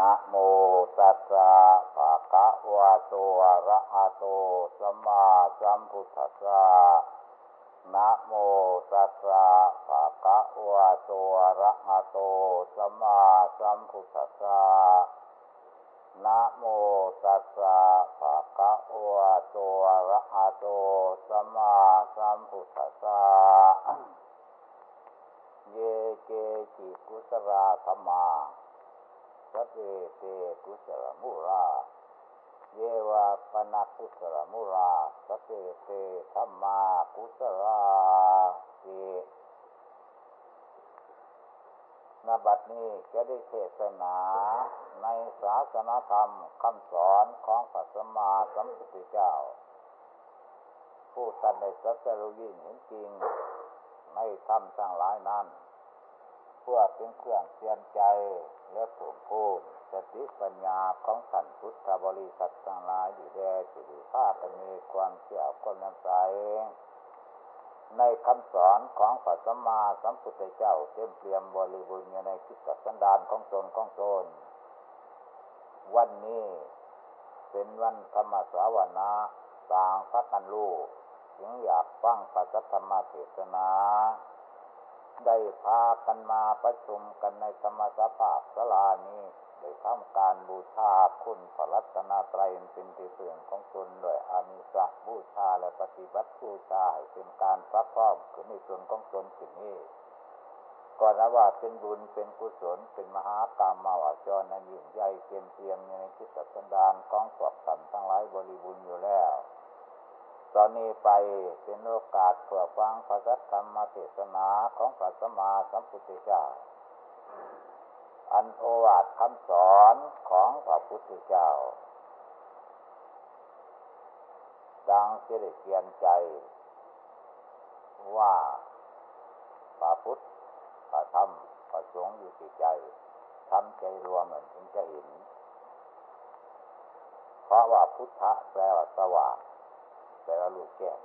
นะโมตัสสะภะคะวะโตอะระหะโตสัมมาสัมพุทธัสสะนะโมตัสสะภะคะวะโตอะระหะโตสัมมาสัมพุทธัสสะนะโมตัสสะภะคะวะโตอะระหะโตสัมมาสัมพุทธัสสะเยเกจิกุสราธรรมา สเตเตกุสลมุราเยวาปนากุสลมุราสเตเตธรรมากุสราเกนบัดนี้จะได้เทศนาในศาสนาธรรมคำสอนของพระสัมมาสัมพุทธเจ้า ผู้ท่านในสัจรุยินเห็นจริงในธรรมทั้งหลายนั้น เพื่อเป็นเครื่องเตือนใจ และผูกพูนสติปัญญาของท่านพุทธบริษัททั้งหลายอยู่แดจิตภาพมีความเชื่อความนำใสในคำสอนของพระสัมมาสัมพุทธเจ้าเต็มเปี่ยมบริบูรณ์อยู่ในคิดสันดานของตนของตนวันนี้เป็นวันธรรมสาวนาต่างพักกันรู้จึงอยากฟังพระธรรมเทศนา ได้พากันมาประชุมกันในธรรมสภาพสลานี้ได้ทำการบูชาคุณพระรัตนตรัยเป็นที่เสื่อของตนด้วยอามิสะบูชาและปฏิบัติบูชาให้เป็นการพระพร้อมขึ้นในตนของตนสิ่งนี้ก่อนนะว่าเป็นบุญเป็นกุศลเป็นมหากรรมมาวาจรนั้นยิ่งใหญ่เต็มเตียมในคิดสันดานของพวกสันทั้งหลายบริบูรณ์อยู่แล้ว ตอนนี้ไปเป็นโอกาสเพื่อฟังพระธรรมเทศนาของพระสัมมาสัมพุทธเจ้า อันโอวาทคำสอนของพระพุทธเจ้า ดังเจริญเกียนใจ ว่าพระพุทธพระธรรมพระสงฆ์อยู่ที่ใจทำใจรวมเหมือนถึงจะเห็น เพราะว่าพุทธะแปลว่าสว่าง แต่ละลูกแก้ว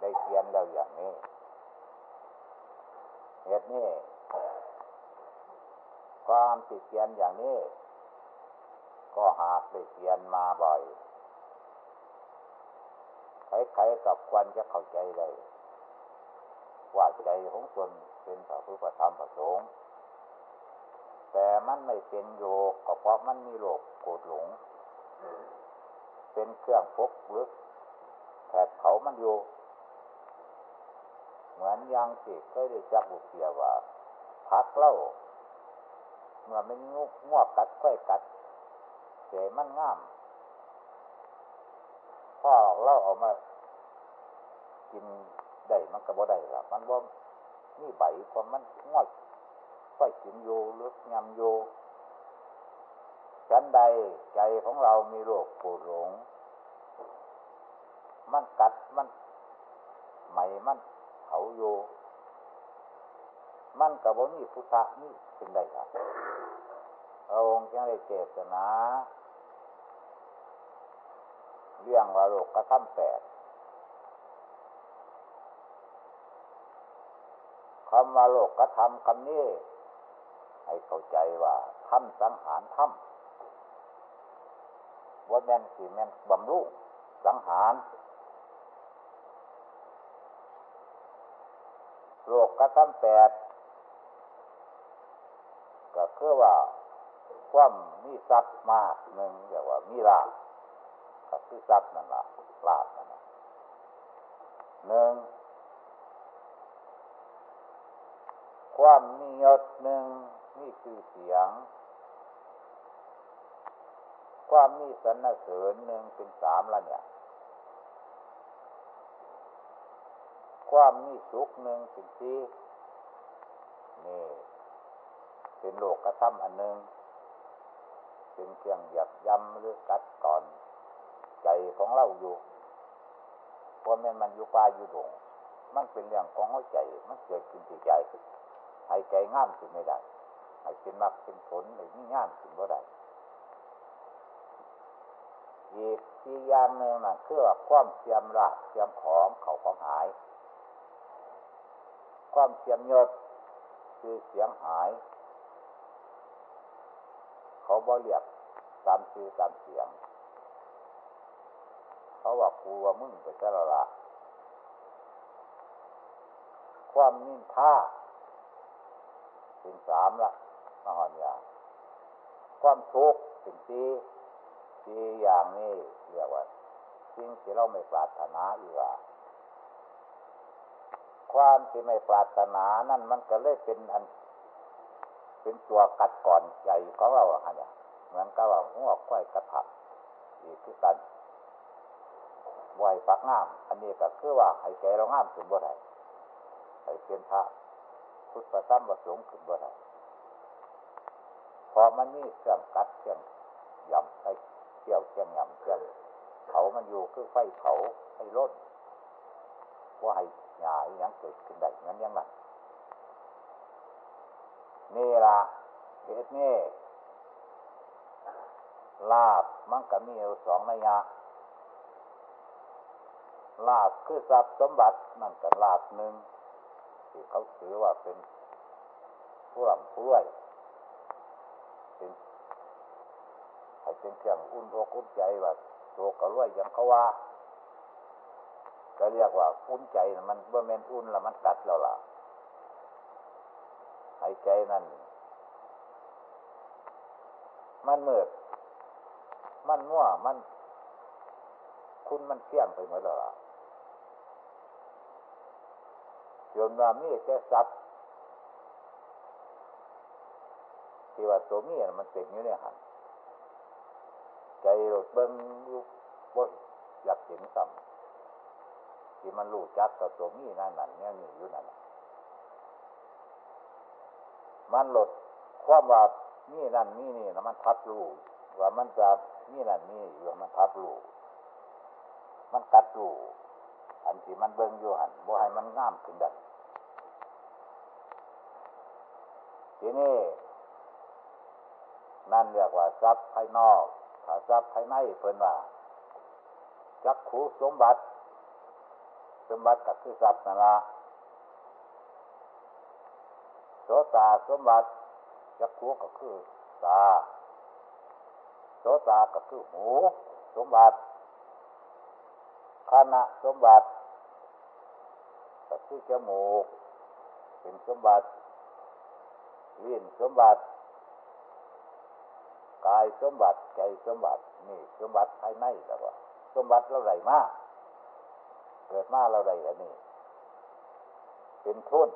ได้เขียนแล้วอย่างนี้เหตุนี้ความติดเขียนอย่างนี้ ก็หากได้เขียนมาบ่อยใครๆกับควันจะเข้าใจเลยว่าใจของตนเป็นพระพุทธธรรมประสงค์แต่มันไม่เป็นโยกก็เพราะมันมีโลกโกรธหลง เป็นเครื่องพกลึกแผดเขามันอยู่ เหมือนยางสิเคยได้จับบุเสียว่าพักเล่าเมื่อมันงุกงวกกัดค่อยกัดเสียมันง่ามพ่อเล่าออกมากินได้มันก็บ่ได้ละมันบ่านี่ใบพอมันงวกค่อยกินโยหรือยำโย ฉันใดใจของเรามีโรคปวดหลง มันกัดมันไหมมันเผาโย มันกับว่ามีพุทธะนี่เป็นได้ครับพระองค์จึงได้เจตนาเรื่องว่าโลกกระทำแปดคำว่าโลกกระทำคำนี้ให้เข้าใจว่าทำสังหารทำว่า แม่นสีแม่นบำรุงสังหารโลกกระทำแปดก็คือว่าความมีทรัพย์มากหนึ่งเรียกว่ามีลาภก็คือทรัพย์นั่นแหละลาภนั่นแหละหนึ่งความมียศหนึ่งมีชื่อเสียง ความมีสรรเสริญหนึ่งเป็นสามละเนี่ย ความมีสุขหนึ่งเป็นสี่นี่ เป็นโลกกระทำอันหนึ่งเป็นเครื่องหยับย้ำหรือกัดก่อน ใจของเราอยู่เพราะแม่มันอยู่ปลาอยู่หลงมันเป็นเรื่องของหัวใจ มันเกิดขึ้นที่ใจให้ใจง่ามขึ้นไม่ได้ให้เป็นมากเป็นผลให้ง่ามขึ้นก็ได้ อีกทีอย่างหนึ่งนะคือว่าความเสียมรากเสียมของเขาของหาย ความเสียมยศคือเสียงหาย เขาบ่เรียกตามชื่อตามเสียง เขาว่ากูว่ามึงไปซะละละความนินท่าเป็นสามละมหอนอย่างความทุกข์เป็นสี่ สี่อย่างนี้เรียกว่าสิ่งที่เราไม่ปรารถนาอีกว่าความที่ไม่ปรารถนานั่นมันก็เลยเป็นอัน เป็นตัวกัดก่อนใหญ่ของเราอะเนี่ยเหมือนกับว่าหัวควายกระถับอีกคือกันไหวปักงาม อันนี้ก็คือว่าให้ใจเรางามถึงบ่ได้ให้เป็นพระพุทธธรรมประสงค์ขึ้นบ่ได้พอมันมีเครื่องกัดเครื่องยำไอ้ เที่ยวเครื่องหยำเครื่องเขามันอยู่คือไฟเขาให้ล้นว่าให้หยาอย่างเกิดขึ้นได้งั้นยังไงนี่ละเหตุนี้ลาบมันก็มีอยู่สองนัยยะลาบคือทรัพย์สมบัตินั่นก็ลาบหนึ่งที่เขาถือว่าเป็นผู้ร่ำผู้รวยเป็น ให้เป็นเครื่องอุ่นอกอุ่นใจว่าโตกระรวยอย่างเขาว่าก็เรียกว่าอุ่นใจมันเมื่อเมนอุ่นแล้วมันกัดเราล่ะหายใจนั่นมันเมืดมันมั่วมัน คุณมันเที่ยงไปหมดแล้วล่ะโยมว่ามีแต่ทรัพย์ที่ว่าตัวมีมันเต็มอยู่ในหัน ใจรถเบิ้งอยู่บ่อยากเห็นซ้ำที่มันรู้จักกับตัวมีนั่นนั่นเนี่ยนี่อยู่นั่นมันหลดความว่านี่นั่นนี่นี่นะมันทับรู้ว่ามันจะนี่นั่นนี่อยู่มันทับรู้มันกัดรู้อันที่มันเบิ้งอยู่หันบ่ให้มันง่ามขึ้นได้ทีนี้นั่นเรียกว่าทรัพย์ภายนอก ถ้าทรัพย์ภายในเพิ่นว่าจักขูสมบัติ สมบัติกับคือทรัพย์นั่นละโสตาสมบัติจักขูก็คือตาโสตาก็คือหู สมบัติคณะสมบัติก็คือจมูกเป็นสมบัติลิ้นสมบัติ กายสมบัติใจสมบัตินี่สมบัติภายในแต่ว่าสมบัติเราไรมากเกิดมาเราไรอันนี้ เป็นทุน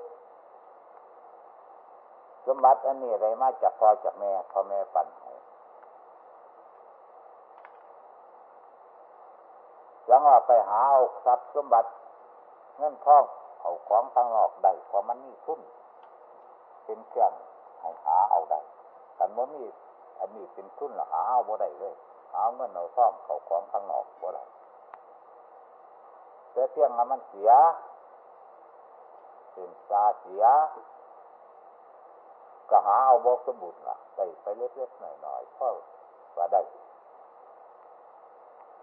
สมบัติอันนี้ไรมาจากพ่อจากแม่พ่อแม่ปันให้ยังว่าไปหาเอาทรัพย์สมบัติเงินทองเอาของทางนอกได้เพราะมันมีทุนเป็นเครื่องให้หาเอาได้แต่เมื่อมี อันนี้เป็นทุนหาเอาบ่ได้เลยหาเงินเอาซ่อมเขาของข้างนอกบ่ได้แต่เพียงมันเสียเป็นซาเสียก็หาเอาบอกสมบูรณ์ละได้ไปเล็กๆหน่อยๆเพราะว่าได้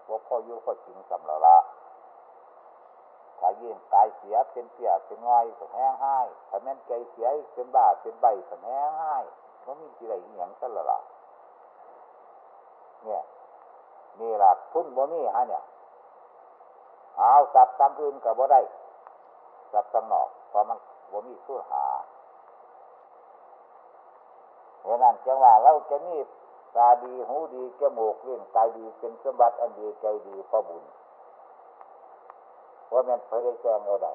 ว่าพ่อยุพ่อจริงสำหรับละถ้ายืนกายเสียเป็นเปียเป็นง่อยก็แห้งให้ถ้าแม่นใจเสียเป็นบาเป็นใบก็แห้งให้ก็มีอะไรอย่างสั่นละ เนี่ยนี่หละทุนบ่มีฮะเนี่ย เอาสับตามอื่นกับบ่ได้สับตามนอกเพราะมันบ่มีสู้หาเพราะนั้นจังว่าเราจะมีตาดีหูดีจมูกเลี้ยงกายดีเป็นสมบัติอันดีใจดีพอบุญว่ามันเผยได้แจ้งเราได้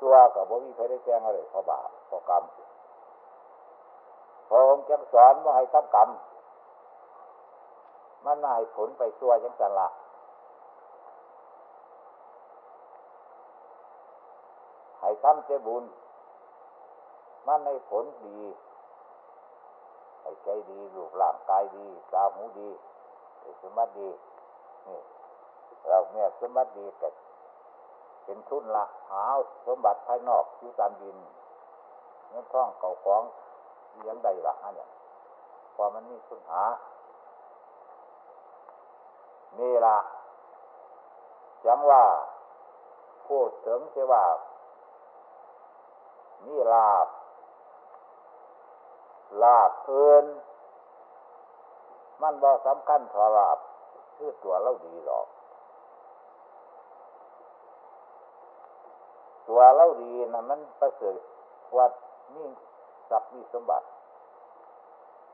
ตัวกับบ่มีเผยได้แจ้งอะไรพอบาปพอกรรมพระองค์จังสอนว่าให้ทำกรรม มันนายผลไปตัวยังสละให้ทำเจบุญ มันในผลดี ให้ใจดีรูปร่างกายดี ตาหูดีสมบัติดี นี่ เราเนี่ยสมบัติดีแต่เป็นทุนละหาสมบัติภายนอกอยู่ตามดินเงินท่องเก่าของเลี้ยงใดละเนี่ยพอมันมีทุนหา นี่ละจังว่า พูดถึงเสว่ามีลาบ ลาบเอินมันบอสำคัญทอราบคือตัวเราดีหรอก ตัวเราดีนะมันประเสริฐว่านี่ทรัพย์มีสมบัติ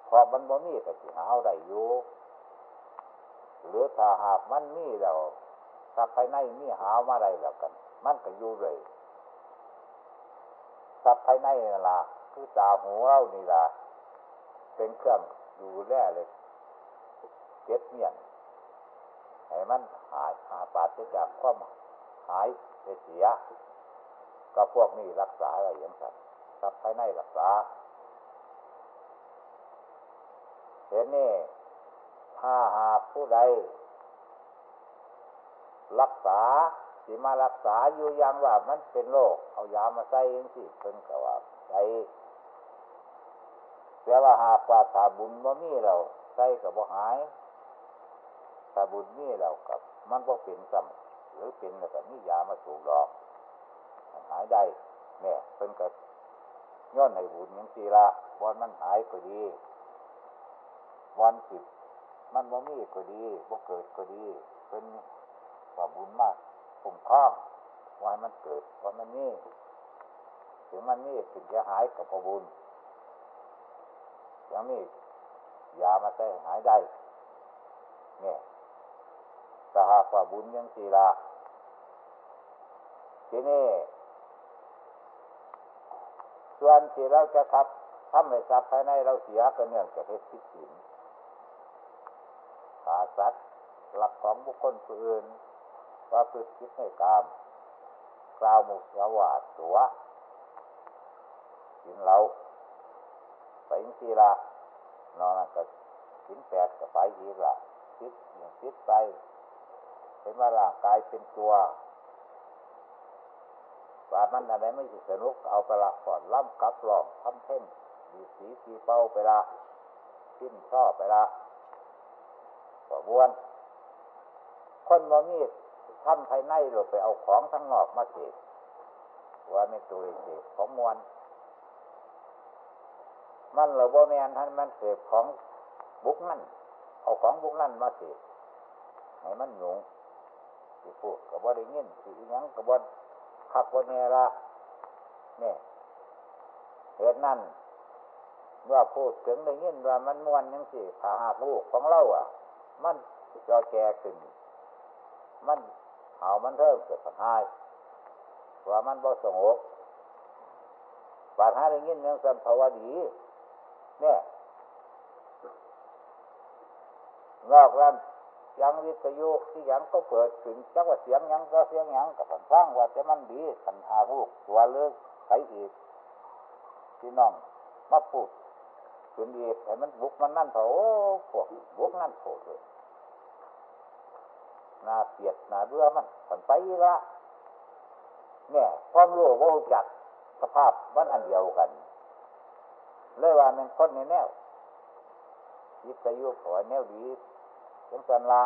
พอมันบ่มีก็สิหาเอาได้อยู่ หรือถ้าหากมันมีแล้วถ้าภายในมีหามาได้แล้วกัน มันก็อยู่เลยทรัพย์ภายในนั่นละคือตาหูเรานี่ละเป็นเครื่องดูแลเลยเก็บเงียนให้มันหายหาปาดจากความหายเสีย ก็พวกนี้รักษาอะไรอย่างนั้นทรัพย์ภายในรักษาเห็นนี่ ถ้าหากผู้ใด รักษาสิมารักษาอยู่ยังว่ามันเป็นโรคเอายามาใส่ยังสิเพิ่นก็ว่าใส่แต่ว่าหากว่าถ้าบุญบ่มีเราใส่กับบ่หายถ้าบุญมีเรากับ มันบ่เป็นซ้ำหรือเป็นแล้วก็มียามาสูบดอกหายได้เนี่ยเพิ่นก็ย้อนในบุญยังสีละวันมันหายก็ดีวันสิบ มันบ่มีก็ดีบ่เกิดก็ดี เป็นว่าบุญมากคุ้มครองว่ามันเกิดว่ามันนี่ถึงมันนี่ถึงจะหายกับพบุญอย่างนี้ยามาได้หายได้เนี่ยสหากว่าบุญยังสีละทีนี้ส่วนที่เราจะทับทำให้ทรัพย์ภายในเราเสียก็เนื่องจากเหตุผิดศีล สัตว์ หลักของบุคคลผู้อื่นว่าพืชคิดในกาม กล่าวมุสาวาตัวกินเราไปอินทีละนอนก็กินแปดก็ไปอีกละคิดอย่างคิดไปเห็นว่าร่างกายเป็นตัวว่ามันอะไรไม่สนุกเอาไปละก่อนล่ำกับหลอกทำเพ่งดีสีสีเป้าไปละขึ้นช่อไปละ บวน คนบ่มีทำภายในหรือไปเอาของทั้งนอกมาเสกว่าไม่ตัวเสกของมวลมันเราบ่แมนท่านมันเสพของบุกนั่นเอาของบุกนั่นมาเสพให้มันหนุงที่พูดกับว่าได้ยินที่ยังกับว่าขับว่าเนระเนี่ยเหตุนั้นว่าพูดถึงได้ยินว่ามันมวนยังสิถ้าหากลูกของเราอะ มันจอแก่ขึ้น มันเอามันเทิมเกิดปัญหาว่ามันบ่สงบปัญหาได้ยินยังสันภาวดีเนี่ยนอกนั้นยังวิทยุที่ยังก็เปิดถึงจักว่าเสียงยังก็เสียงยังกับฟังว่าจะมันดีขันหาลูกตัวเลือกใครอีกพี่น้องมาพูด คืนดีแต่มันบุกมันนั่นเถอะโอ้พวกบุกนั่นโผล่เลยนาเปียดนาเบื่อมันมันไปละเนี่ยความรู้ว่าจักสภาพมันอันเดียวกันเลยว่ามันคนในแนวยิบยุบขอแนวดีจังสันละ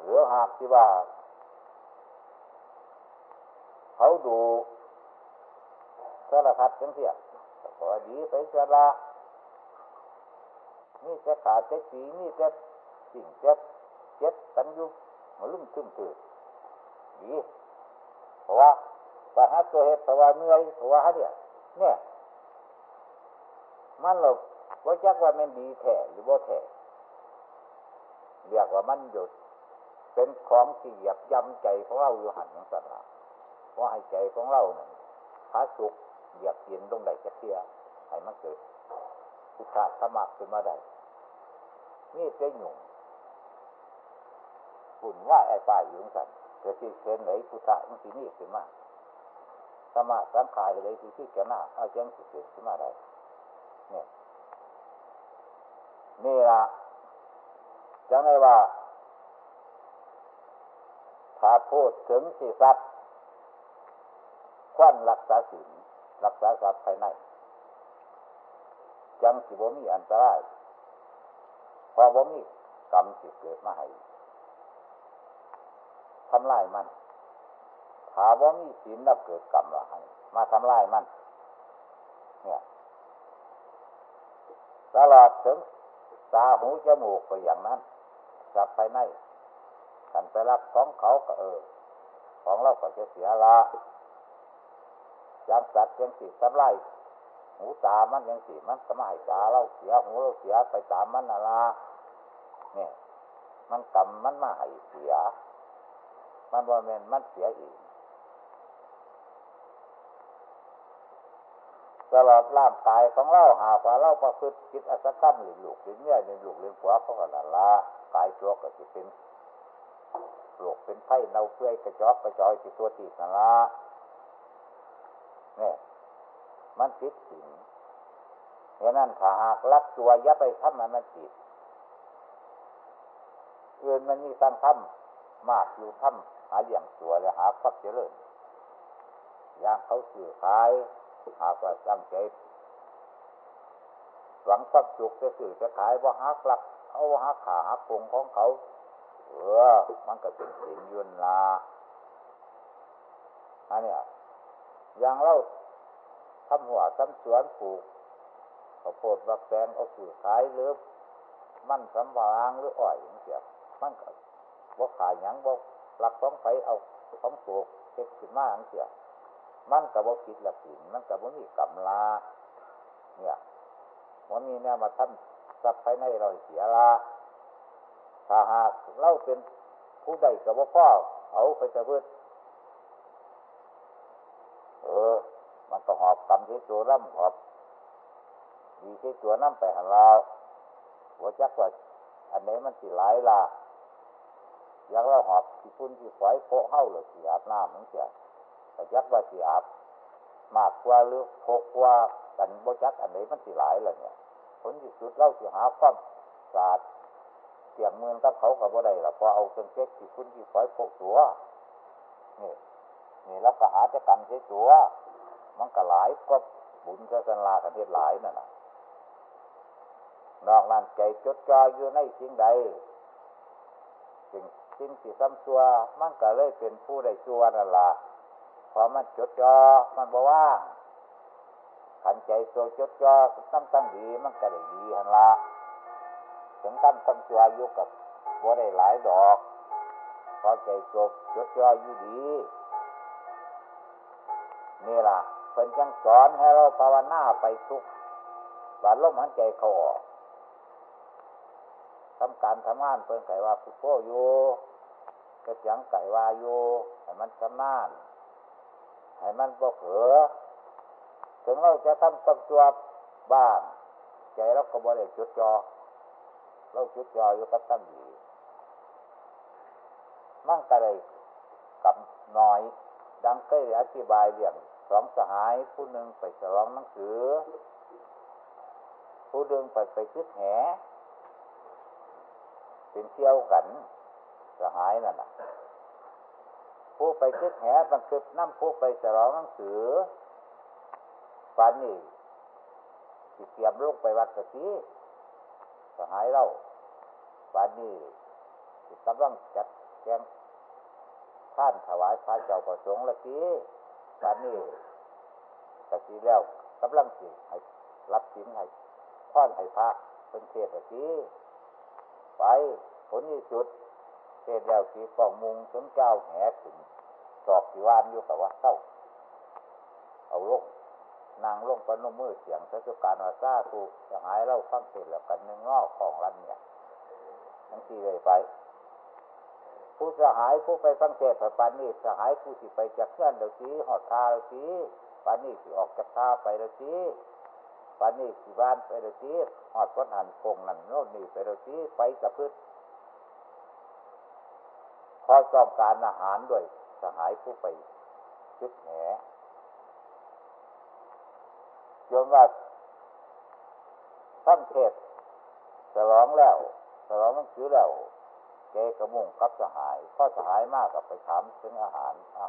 หรือหากที่ว่า เขาดูสารพัดจังเสีย ขอดีไปสาระนี่จะขาดจะสีนี่จะสิ่งจะเจ็ดกันอยู่มาลุ่มซึมตื่นดีเพราะว่าปัญหาตัวเหตุเพราะว่าเมื่อยเพราะว่าเนี่ยเนี่ยมันหลบว่าจักว่ามันดีแท้หรือว่าแท้เรียกว่ามันหยุดเป็นของที่เหยียบย่ำใจของเราอยู่หันขอย่างสระว่าให้ใจของเราเนี่ยพาสุก เหยียบเย็นตรงใดจะเทียให้มันเกิดพุทธธรรมะขึ้นมาได้นี่เป็นหนุ่มฝุ่นว่าไอ้ป้ายอยู่สั่นจะที่เชิญไหนพุทธะมันที่นี่ขึ้นมาธรรมะสังขารเลยที่ที่แกหน้าเอาจังสิเกิดขึ้นมาได้เนี่ยนี่ละจังไงว่า ถ้าพูดถึงสิทรัพย์ควันรักษาศีล รักษาทรัพย์ภายในจังสิบ่มีอันตรายพอบ่มีกรรมสิเกิดมาให้ทำลายมันถ้าบ่มีศีลแล้วเกิดกรรมละให้มาทำลายมัน เนี่ยตลอดถึงตาหูจมูกก็อย่างนั้นจับไปในกันไปรับของเขาก็เออ ของเราก็จะเสียละ ยังสัตว์ยังสีสำไรหูตามันยังสีมันก็ไม่ตาเราเสียหูเราเสียไปตามมันน่ะละเนี่ยมันกรรมมันมาให้เสีย มันบ่เมนมันเสียอีกตลอดร่างกายของเราหากว่าเราประพฤติคิดอสักรรมหรือลูกหรือเนี่ยหรือลูกหรือผัวเขาก็นั่นละกายตัวก็จะเป็นโรคเป็นไข้เน่าเปื่อยกระจอกกระจอยติดตัวติดนั่นละ เนี่ยมันติดสิ่งเพราะนั้นถ้าหากรักตัวยับไปทำมันมันติดเอื่นมันมีตั้างทำมากอยู่ทำหาเลี้ยงตัวและหาครอบเจริญอย่างเขาสื่อขาย หากว่าตั้งใจหวังความสุขจะสื่อจะขายว่าฮักหลักเอาฮักขาฮักคงของเขา เออ มันก็เป็นสิ่งยุนลาอันเนี้ย อย่างเราทำหัวทำสวนปลูกข้าวโพดบักแตงเอาสื่อขายหรือมั่นสำวางหรืออ้อยอย่างเงี้ยมันก็บ่ขายยังบ่หลักของไปเอาของปลูกเก็บขึ้นมาอย่างเงี้ยมันกับว่คิดละสินมันกับว่มีกำลาเนี่ยวันนี้เนี่ยมาทำสับภายในเราเสียละถ้าหากเราเป็นผู้ใดกับว่าพ่อเอาไปจะพืชเออ มัน ก็หอบกำที่ตัวร่ำหอบดีที่ตัวน้ำไปหันเราหัวจักว่าอันนี้มันสิหลายละอยางเราหอบที่พุ่นที่ฝอยโปะเฮ้าหรือสีอาบน้ำมันเสียแต่ยักว่าสีอาบมากกว่าหรือโพกว่ากันบ่จักอันไหนมันสิหลายเลยเนี่ยผลที่สุดเล่าสิหาความสาดเสียงมือกับเขากับบ่ได้ละพอเอาเครื่องเช็คที่คุณที่ฝอยพกตัวนี่นี่แล้วก็หาจะกันใช้ตัว มันก็หลายก็บุญจะสันลากันเทศหลายนั่นนะนอกนั้นใจจดจ่ออยู่ในสิ่งใดสิ่งสิ่งที่ซ้ำตัวมันก็เลยเป็นผู้ใดตัวนั่นละพอมันจดจ่อมันบอกว่าขันใจตัวจดจ่อตั้งตั้งดีมันก็ได้ดีหันละถึงตั้งตั้งตัวอยู่กับบ่ได้หลายดอกพอใจตัวจดจ่ออยู่ดีนี่ล่ะ เพิ่นจังสอนให้เราภาวนาไปทุกวันลมหันใจเขาออกทำการทำงานเพิ่นไก่ว่าพุทโธอยู่กระจังไก่ว่าอยู่ให้มันชำนาญให้มันบ่เผลอถึงเราจะทำกับตัวบ้างใจเราก็บ่ได้จุดจอเราจุดจออยู่กับตั้งดีมั่งกะเลยกับน้อย ดังเคยอธิบายเรื่อง สองสหายผู้หนึ่งไปฉลองหนังสือ ผู้หนึ่งไปไปคิดแหเป็นเที่ยวกันสหายนั่นน่ะผู้ไปคิดแหบังคิดน้ำผู้ไปฉลองหนังสือฝันนี่สิเตรียมลูกไปวัดกะทีสหายเราฝันนี่สิกำลังจัดแจงท่านถวายพระเจ้าประสงค์ละที ฝันนี่กะทีแล้วกำลังสิให้รับสินให้ท่อนให้พระเป็นเทศละทีไปผลที่สุดเทศแล้วสีฟองมุงถึงเจ้าแหถึงสอบสีวานอยู่กับว่าเศร้า เอาลงนางลงปนมือเสียงเทศกาลว่าซาถูกจะหายเล่าฟังเสร็จแล้วกันหนึ่งงอกของรันเนี่ยทั้งที่เลยไป ผู้สหายผู้ไปฟังเทศปานนี้สหายผู้ที่ไปจากเพื่อนเดี๋ยวสีหอดทาเดี๋ยวสีปานนี้สิออกจากท่าไปเดี๋ยวสีปานนี้สิบ้านไปเดี๋ยวสีหอดก้นหันคงนั่นโน่นนี่ไปเดี๋ยวสีไปกับพืชพอต้องการอาหารด้วยสหายผู้ไปชุดแหจนว่าท่านเทศฉลองแล้วฉลองหนังสือแล้ว เกกระมุ่งกับสหายพ่อสหายมากกับไปถามถึงอาหารอ่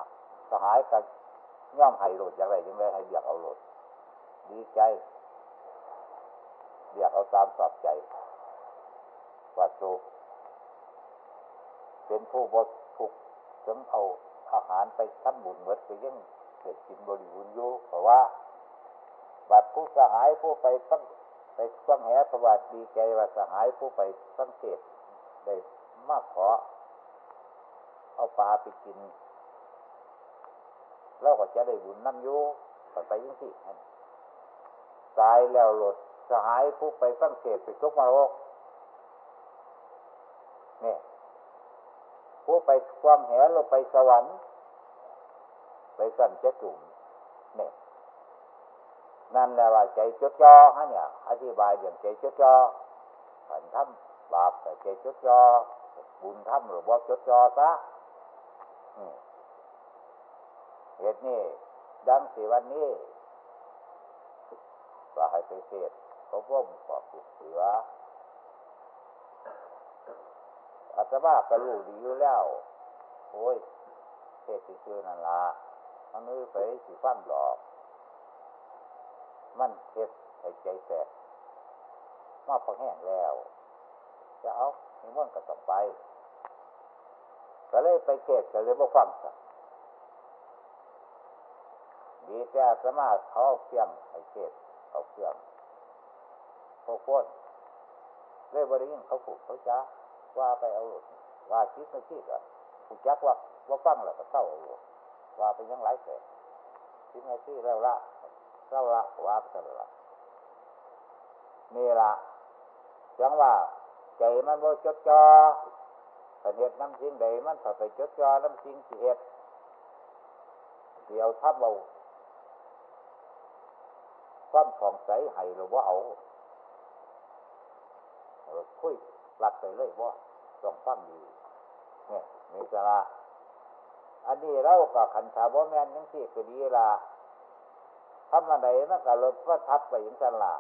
สหายกับย่อมให้โหลดอย่างไรยังไงให้เบียกเอาโหลดดีใจเบียกเอาตามสอบใจว่าโซเป็นผู้บดถูกถึงเอาอาหารไปทำบุญเหมือนไปยังเกิดกินบริบูรณ์อยู่เพราะว่าบัดผู้สหายผู้ไปตั้งไปควงแหประวัติดีใจว่าสหายผู้ไปสังเกตได้ มากขอ เอาปลาไปกินเราก็จะได้บุญน้ำยูไปไปยิ่งที่ตายแล้วหลดสหายผู้ไปสังเกตไปทุกมารกเนี่ยผู้ไปความแหลงไปสวรรค์ ไปสั่นเจ้าจุ่มเนี่ยนั่นแหละว่าใจจดจ่อฮะเนี่ย อธิบายอย่างใจจดจ่อขันทำบาปแต่ใจจดจ่อ บุญทำหรือว่าจดจอซะเหตุนี้ดังสีวันนี้ว่าให้ไปเทศเขาพ่มขอบเสืออาตมาก็รู้ดีอยู่แล้ว โอ้ยเทศชื่อนั่นละมันไม่ไปสิฟังหรอก มันเทศให้ใจแตกมาพอแห้งแล้ว จะเอามีมันก็ต้อไป ก็เลยไปเทศก็เลยบ่ฟังสักดีแต่สมาเขาเพียงให้เทศเขาเพียงพวกคนเลยบริยินเขาผูกเขาจ้าว่าไปเอาว่าคิดไม่คิดอะผูกจักว่าว่าฟังแล้วก็เศร้าเอว่าไปยังไรเสร็จคิดไม่คิดแล้วละเศร้าละว่าไปละนี่ละจังว่าใจมันบ่จดจ่อ แต่เหตุน้ำจริงใดมันถ้าไปจดจ่อน้ำจริงสิเหตุเดี๋ยวทับเอาความผ่องใสให้หรือว่าเอาคุยหลักไปเลยว่าต้องฟังดีเนี่ยมีสาระอันนี้เราก็ขันชาบ่แมนยังที่ก็ดีละทำอะไรมันก็ลดพระทับไปย่างสันละ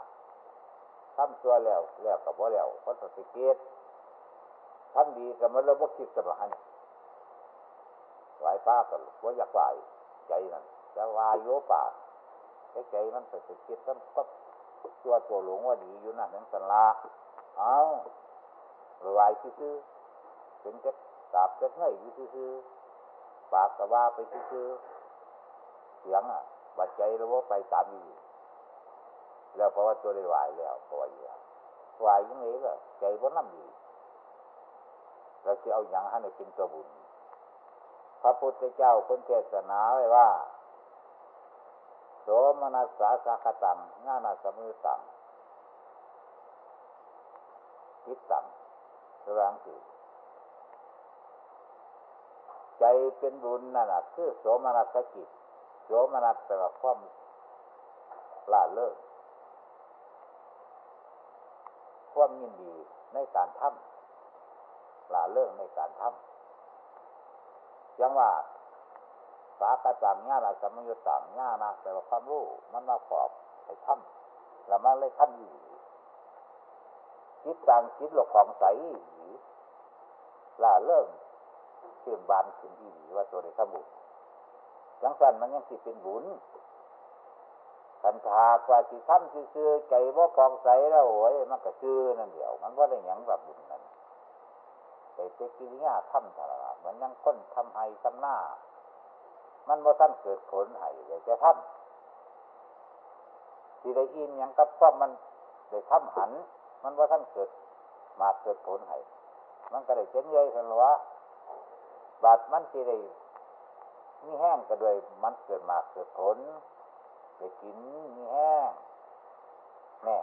ทำตัวแล้วแล้วกับว่าแล้วเพราะสติเกต ทำดีกับมันเราบ่คิดสมหันไหวป้าก็ว่าอยากไหวใจนั่นจะวายโยป่าใจมันไปคิดมันก็ตัวตัวหลวงว่าดีอยู่นั่นนั่นสันละเอาหวายซื่อเป็นจะตาบจะเงยอยู่ซื่อปากกะว่าไปซื่อเสียงอะบัดใจเราว่าไปตามดีแล้วเพราะว่าตัวได้วายแล้วเพราะว่าอยู่วายยังไงก็ใจบ่น้ำดี เราจะเอาอย่างให้ในเป็นตัวบุญ พระพุทธเจ้าคนเทศนาไว้ว่า โสมนัสสาสาคตังงานาสมุตังคิดตังร่างสิใจเป็นบุญนั่นนะคือโสมนัสกิจโสมนัสแปลว่าความละเลิกความยินดีในการทำ ละเลิกในการทำยังว่าสากจังญาณสมยุตตังญาณแปลว่าความรู้มันมาขอบให้ทำแล้วมันเลยทำอยู่คิดต่างคิดหลอกของใสล่าเริ่มเชื่อมบานขึ้นที่ดีว่าตัวในสมุจังสันมันยังสิเป็นบุญคันถากว่าสิทำซื่อใจว่าฟองใสแล้วโอ้ยมันก็ชื่อนั่นเดียว มันว่าได้ยังแบบบุญ แต่เจกิริยาทำตลอดเหมือนยังค้นทำไห้ทำหน้า มันว่าท่านเกิดผลไห้อยากจะทำที่ได้อินยังกับความมันได้ทำหัน มันว่าท่านเกิดมาเกิดผลให้มันก็ได้เช่นเย่ยกันว่าบาดมันที่ได้มีแห้งก็ด้วยมันเกิดมาเกิดผลได้กินมีแห้งแน่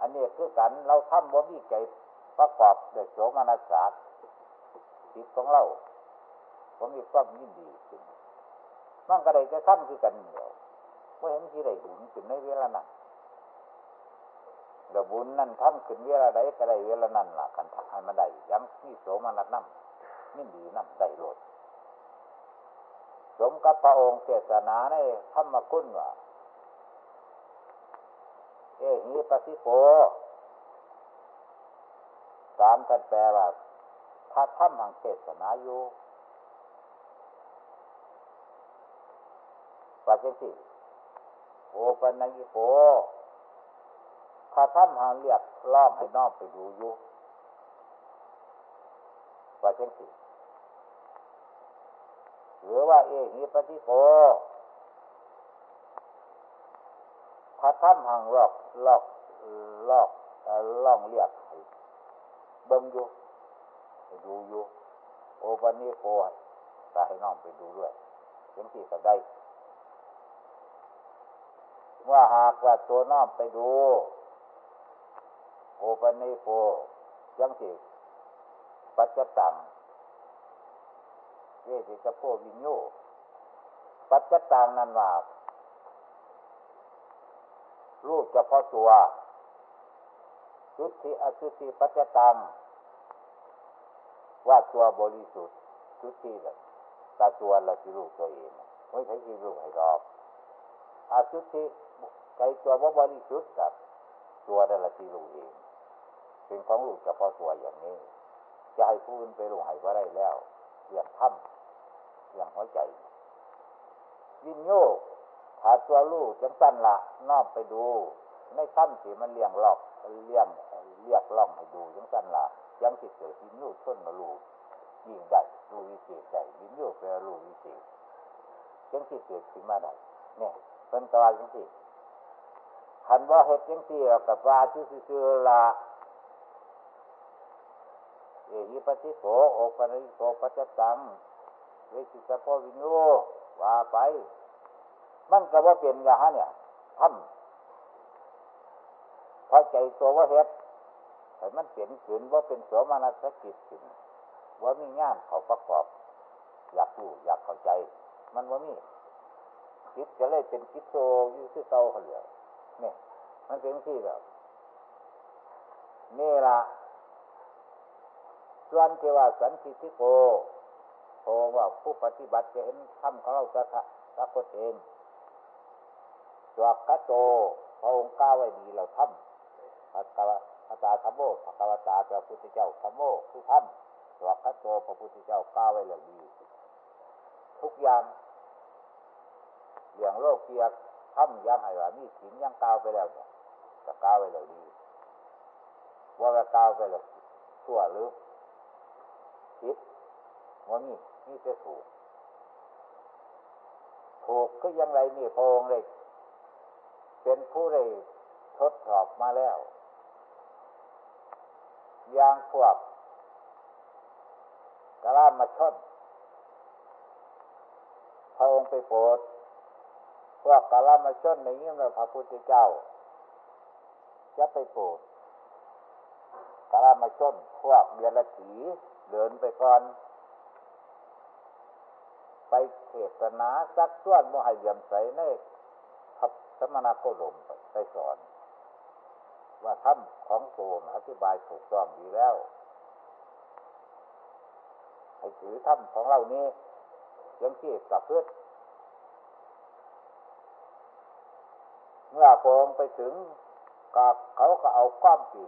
อันนี้คือกันเราทำว่ามีใจประกอบด้วยโสมนัสสา จิตของเรา ผมมีความยินดีจริงมันก็ได้จะทำคือกันเดียวว่าเห็นที่ได้บุญถึงในเวลานั้นเดี๋ยวบุญนั่นทำขึ้นเวลาใดก็ได้เวลานั้นล่ะกันให้มันได้ยังมีโสมนัสน้ำนี่ดีน้ำได้โลดสมกับพระองค์เทศนาในธรรมคุณว่าเอหิปัสสิโกสามท่านแปลว่า ถ้าทำทางเทศนาอยู่ปัจจัยสี่โอปัญญิโกถ้าท่านหางเรียกล้อมให้น้อมไปดูอยู่ว่าเช่นสิหรือว่าเอหิปฏิโกถ้าท่านห่างลอกลอกลอกล่องเรียกเบิ้งอยู่ ดูอยู่โอปันนี้โกก็ให้น้องไปดูด้วยยังที่ก็ได้ เมื่อหากว่าตัวน้อมไปดู โอปันนี้โกยังที่ปัจจตังเวทิจะโพวิญโยปัจจตังนั้นว่ารูปเฉพาะตัวสุทธิอสุทธิปัจจตัง ว่าตัวบริสุทธิ์สุทธิเลยตาตัวเราสิรูปตัวเองไม่ใช่สิรูปให้รอบอสุทธิใจตัวว่าบริสุทธิ์กับ ตัวแต่ละสิรูปเองเป็นของรูปเฉพาะตัวอย่างนี้ จะให้ผู้อื่นไปลงให้ว่าได้แล้วเรื่องถ้ำเรื่องหัวใจวิญโยกถ้าตัวลูกจังสั้นละน้อมไปดูในถ้ำสีมันเลี้ยงหลอกเลี้ยงเรียกล่องให้ดูจังสั้นละ ยังติดเกิดวิญโยกชนมาลูยิ่งได้ลูวิเศษได้วิญโยกแปลลูวิเศษยังติดเกิดขึ้นมาได้เนี่ยเป็นตัวจังสิคันว่าเห็ดจังสี่กับว่าชื่อๆละเอหิปฏิโสโอปนิโสปัจจตังเวสิสะโพวิญโยว่าไป มันก็ว่าเป็นอย่างนี้เนี่ยทำพอใจตัวว่าเฮ็ด แต่มันเปลี่ยนขืนว่าเป็นสมนัสกิจขึ้นว่ามีงานเขาประกอบ อยากรู้อยากเข้าใจ มันว่ามีคิดจะเลยเป็นคิดโซยู่ที่เตาเขาเหลือเนี่ยมันเป็นที่แบบนี่ละส่วนที่ว่าสันติทิโกโอว่าผู้ปฏิบัติจะเห็นธรรมของเราจะสะกดเองตัวกัตโตพระองค์ก้าวไว้ดีเราทำพัตว พัตาธรรมโมพัตวตาพระพุทธเจ้าธรรมโมคือทำตัวกัตโตพระพุทธเจ้าก้าวไว้แล้วดีทุกอย่างอย่างโลกเกียรทำยังไงวะนี่ขินยังก้าวไปแล้วเนี่ยจะก้าวไว้แล้วดีว่าจะก้าวไปแล้วชั่วหรือผิดว่ามีนี่จะถูกถูกก็ยังไรนี่พระองค์เลยเป็นผู้ได้ทดสอบมาแล้ว ยางพวกกะลามาชนพระองค์ไปโปรดพวกกะลามาชนในนี้เราพระพุทธเจ้า จะไปโปรดกะลามาชนพวกเบียรถีเดินไปก่อนไปเทศนาซักส่วนมหัยมใสในพับสมณโคลมไปสอน ว่าถ้ำของโสมอธิบายถูกต้องดีแล้วให้ถือถ้ำของเรานี้ยังที่กับเพื่อเมื่อพงไปถึงกับเขาก็เอาก้อมปี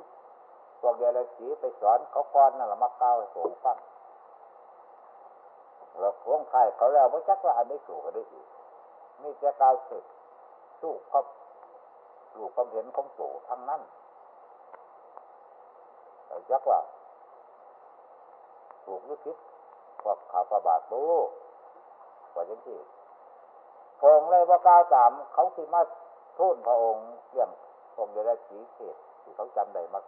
พวกเดรัจฉีไปสอนเขาก้อนนั่นแหละมาก้าวสูงฟังเราโค้งไข่เขาแล้วไม่ชักว่าอันนี้สูงกันได้สิมีแค่กาวสุดสู้พบลูกความเห็นของสูทั้งนั้น เราจักว่าถูกหรือผิดพวกข่าวประบาดรู้ว่าอย่างที่พงเลยว่าก้าวสามเขาคือมาทุ่นพระองค์เยี่ยมองค์เดรัจฉีเขตที่เขาจำได้มา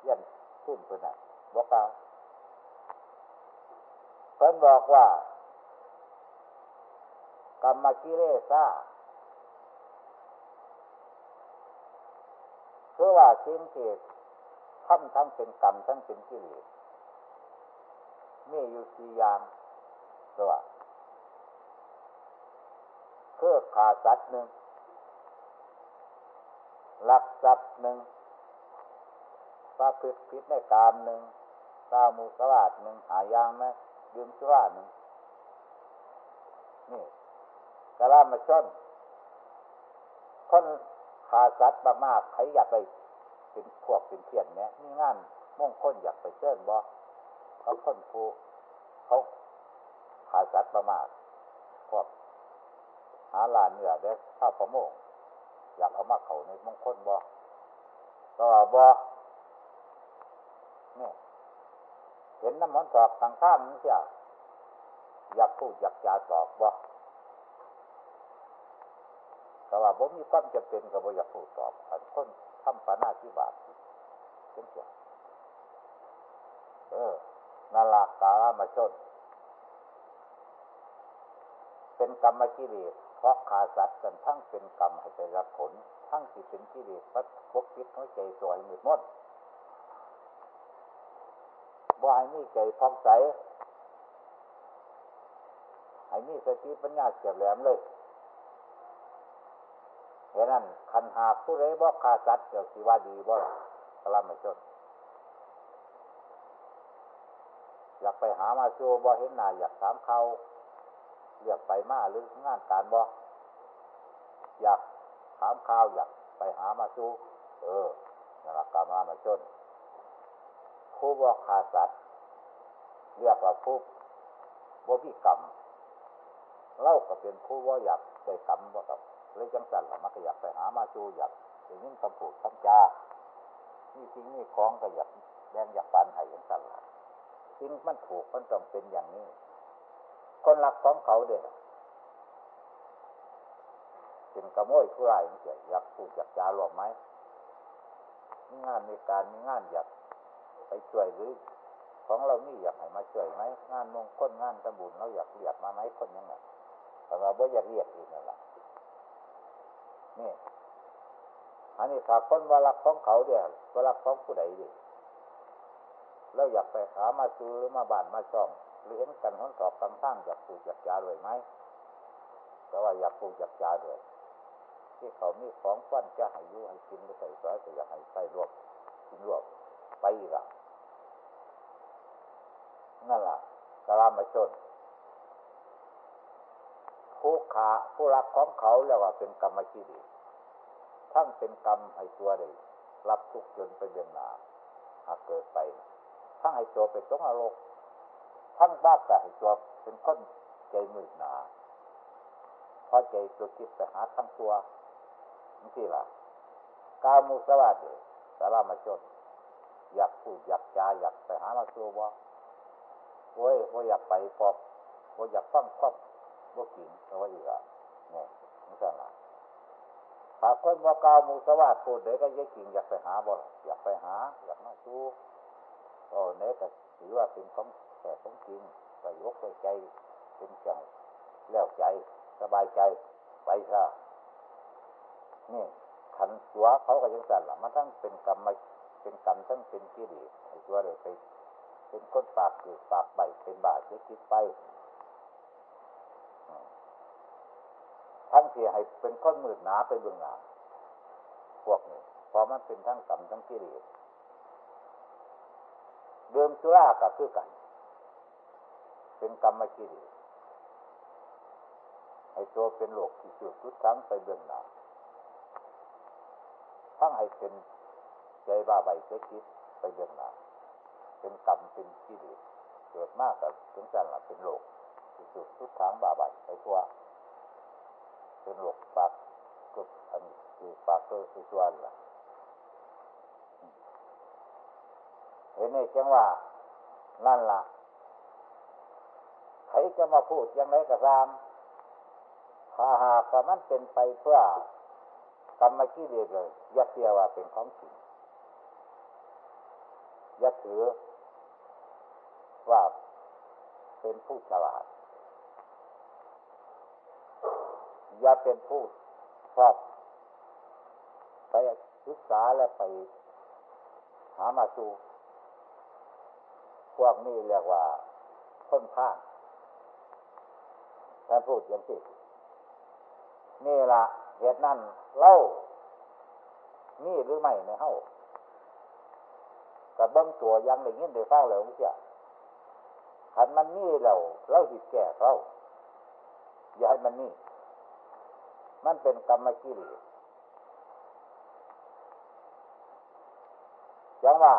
เยี่ยมทุ่นเพื่อนน่ะบอกก้าวเพิ่นบอกว่ากรรมกิเลสาคือว่าสิ่งที่ ทำทั้งเป็นกรรมทั้งเป็นกิเลสมีอยู่สี่อย่างตัวเคือขาสัตว์หนึ่งลักทรัพย์หนึ่งประพฤติผิดในกามหนึ่งกามูสลาดหนึ่งหายางไหมดื่มสุราหนึ่งนี่กระลามาชนคนขาสัตว์มากๆใครอยากไป เป็นพวกเป็นเทียนเนี่ยมีงานม่งค้นอยากไปเชิญบ่เขาคนผู้เขาขาสัตว์มากๆพวกหาลานเหนือได้ข้าวประโมงอยากเอามาเขาในมงคลบ่ก็บ่เนี่ยเห็นน้ำมันตอกทางข้างนี่เสียอยากพูดอยากจาตอบบ่ ก็ว่าบ่มีความจำเป็นกับอยากพูดตอบอันคนทำปานาธิบาตเป็นเสียเออนาลากาลมาชน เป็นกรรมกิเลสเพราะขาสัตว์กันทั้งเป็นกรรมให้ไปรับผล ทั้งที่เป็นกิเลสพัดพกคิดหัวใจสวยมืดมดบ่ให้มีใจพองใสให้มีสติปัญญาเฉียบแหลมเลย เหตุนั้นคันหาผู้ใดบอกขาสัตว์เดี๋ยวสิว่าดีบ่ล่ะกระลม่ชนอยากไปหามาโชว์บ่เห็นหน้าอยากถามเขาเรียกไปมาหรืองานการบ่อยากถามข่าวอยากไปหามาชูเออนั่นละกรรมามาชนผู้บ่ขาสัตว์เรียกว่าผู้บ่พิกรรมเล่าก็เป็นผู้ว่าอยากได้กรรมบ่กับ เลยจังสันละมันก็อยากไปหามาชูอยากได้ยินคำพูดคำจานี่สิ่งนี่ของก็อยากแดงอยากปันให้จังสันละสิ่งมันถูกมันต้องเป็นอย่างนี้ คนรักของเขาเด็กเป็นกระโมยผู้ร้ายมันเสียอยากพูดอยากจาหลอกไหมมีงานมีการมีงานอยากไปช่วยหรือของเรานี่อยากให้มาช่วยไหมงานมงคลงานตะบุญเราอยากเรียกมาไหมคนยังไงแต่เราบ่อยากเรียกอีกนั่นแหละ นี่อันนี้ถ้าคนวารักของเขาเดียววารักของผู้ใดดิเราอยากไปหามาซื้อหรือมาบ้านมาช่องหรือเห็นกันห้องสอบกำตั้งอยากปลูกอยากจาด้วยไหมก็ว่าอยากปลูกอยากจาด้วยที่เขามีของฟันจะให้ยู่ให้กินไม่ใส่ซอยก็อยากให้ใส่รวบกินรวบไปอีกอะนั่นล่ะกลามาชนผู้ขาผู้รักของเขาเรียกว่าเป็นกรรมชีดี ทั้งเป็นกรรมให้ตัวได้รับทุกข์จนไปเดือนหนาหากเกิดไปทั้งให้ตัวไปตกนรกทั้งบ้าแต่ให้ตัวเป็นคนใจมืดหนาเพอใจตัวคิดไปหาทั้งตัวนี่สิล่ะกามุสวัสดสารามาชนอยากพูดอยากจาอยากไปหามาตัวบ่โอ้ยว่าอยากไปพอกว่าอยากฟังครอบว่ากินก็ว่าอีกอะเนี่ยนี่สั่นล่ะ ถ้าคนว่ากาวมุสวัสดิ์พูดเด็กก็ยังกินอยากไปหาบ่อยากไปหา อยากมาสู้โอ้เนก็ถือว่าเป็นของแต่ของจริงไปยกไปใจเป็นจังแล้วใจ สบายใจไปซะนี่ขันตัวเขาก็ยังสั่นละมันทั้งเป็นกรรมเป็นกรรมทั้งเป็นกิเลสไอ้ตัวเลยไป เป็นก้นปากคือปากใบเป็นบาดเสียคิดไป ทั้งที่ให้เป็นข้นมืดหนาไปเบื้องหน้าพวกนี้พอมันเป็นทั้งกรรมทั้งกิเลสเดิมสุรากับคือกัน เป็นกรรมกิเลสให้ตัวเป็นโลกที่สุดทุกครั้งไปเบื้องหน้าทั้งให้เป็นใจบ้าใบเสียคิดไปเบื้องหน้าเป็นกรรมเป็นกิเลสเกิดมากกับถึงจันละเป็นโลกที่สุดทุกครั้งบ้าใบไปทั่ว เป็นโลกปากก็อันคือปากก็คือส่วนละเห็นไหมจังว่านั่นละใครจะมาพูดยังไงก็ตามถ้าหากว่ามันเป็นไปเพื่อกรรมกิเลสเลยอย่าเสียว่าเป็นของจริงอย่าถือว่าเป็นผู้ฉลาด อย่าเป็นผู้ชอบไปศึกษาและไปหามาสูพวกนี้เรียกว่าค่อนข้างท่านพูดอย่างที่นี่ละเหตุนั้นเล่านี่หรือไม่ในเฮ้ากับเบิ้งตัวยังได้ยินได้ฟังแล้วไม่ใช่ขันมันนี่เราเราหิดแก่เราอย่าให้มันนี่ มันเป็นกรรมกิเลสจังว่า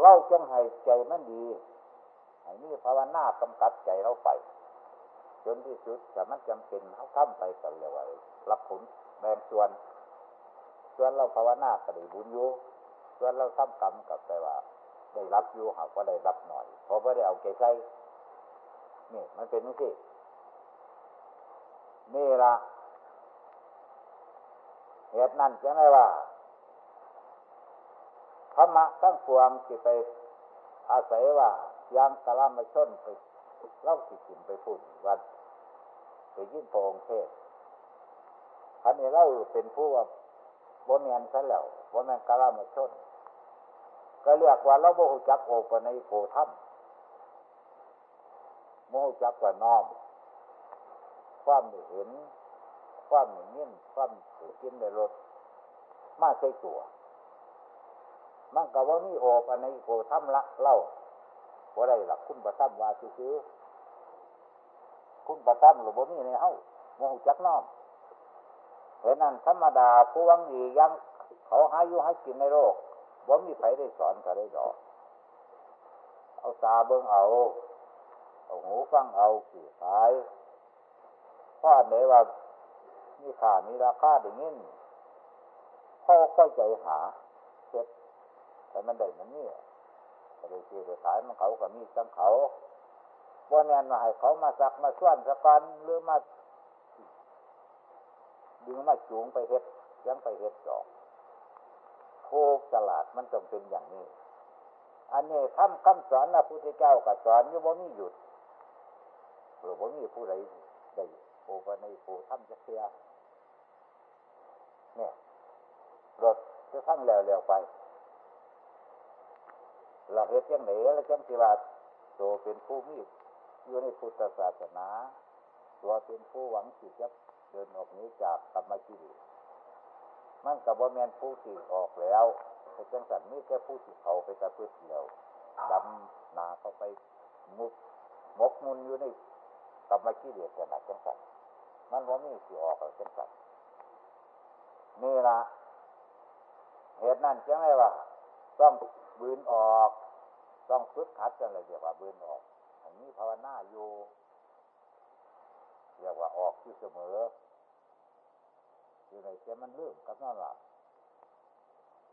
เราจงให้ใจมันดีให้มีภาวนากำกับใจเราไป จนที่สุดแต่มันจำเป็นเขาทำไปกันเลยว่ารับผลแบ่งส่วน ส่วนเราภาวนาก็ได้บุญอยู่ส่วนเราทำกรรมกับแต่ว่า ได้รับอยู่หากว่าได้รับหน่อย เพราะว่าได้เอาใจใส่นี่มันเป็นนี่สินี่ละ เหตุนั้นจะไม่ว่าธรรมะทั้งปวงจิไปอาศัยว่ายังกะลามาชนไปเล่าสิกินไปพุ่นวันไปยิ่งโปองเทศท่านนี้เล่าเป็นผู้ว่าบนเนียนซะแล้วบนแมนกะลามาชน ก็เรียกว่าเราโมหุจักโอปในโกธรรมโมหุจักว่าน้อม ความเห็น ความเงี้ยความถือกินในรถมาใช้ตัวมันก็ว่ามีโอปในโกธรรมละเล่าว่าไรหลักคุณประทับว่าซื้อคุณประทับหรือบ่มีในเฮ้าโมหจักน้อมเพราะนั้นธรรมดาผู้วังดียังเขาหายุให้กินในโลกบ่มีใครได้สอนก็ได้ดอก เอาตาเบิ้งเอา เอาหูฟังเอาสื่อสายพ่อไหนว่า มีค่ามีราคาได้ยินพ่อค่อยใจหาเช็ดแต่มันได้มันนี่แต่ได้ซื้อไปขายมันเขาก็มีจังเขาบ่แนนมาให้เขามาสักมาส่วนสะกันหรือมาดึงมาจูงไปเฮ็ดยังไปเฮ็ดดอกโคกตลาดมันต้องเป็นอย่างนี้ อันนี้คำคำสอนนะพุทธเจ้าก็สอนอยู่บ่มีหยุดหรือบ่มีผู้ใดได้โอปในโอทำจะเสีย เนี่ยรถจะทั้งแล้วแล้วไปเราเฮ็ดยังไหนแล้วจังสิว่าตัวเป็นผู้มีอยู่ในพุทธศาสนา ตัวเป็นผู้หวังสิจะเดินออกนี้จากกรรมกิเลสมันกับว่าแมนผู้ที่ออกแล้วแต่จังสันนี่แค่ผู้ที่เขาไปกระพือเดียวดำหนาเข้าไปมุกมกมุนอยู่ในกรรมกิเลสขนาดจังสันมันว่ามีสิออกแล้วจังสัน นี่ละเหตุนั้นจังไรว่า ต้องบืนออก ต้องฝึกขัดกันเลยเรียกว่าบืนออก อันนี้ภาวนาอยู่เรียกว่าออกที่เสมออยู่ในเสียมันเรื่องกับนอนหลับ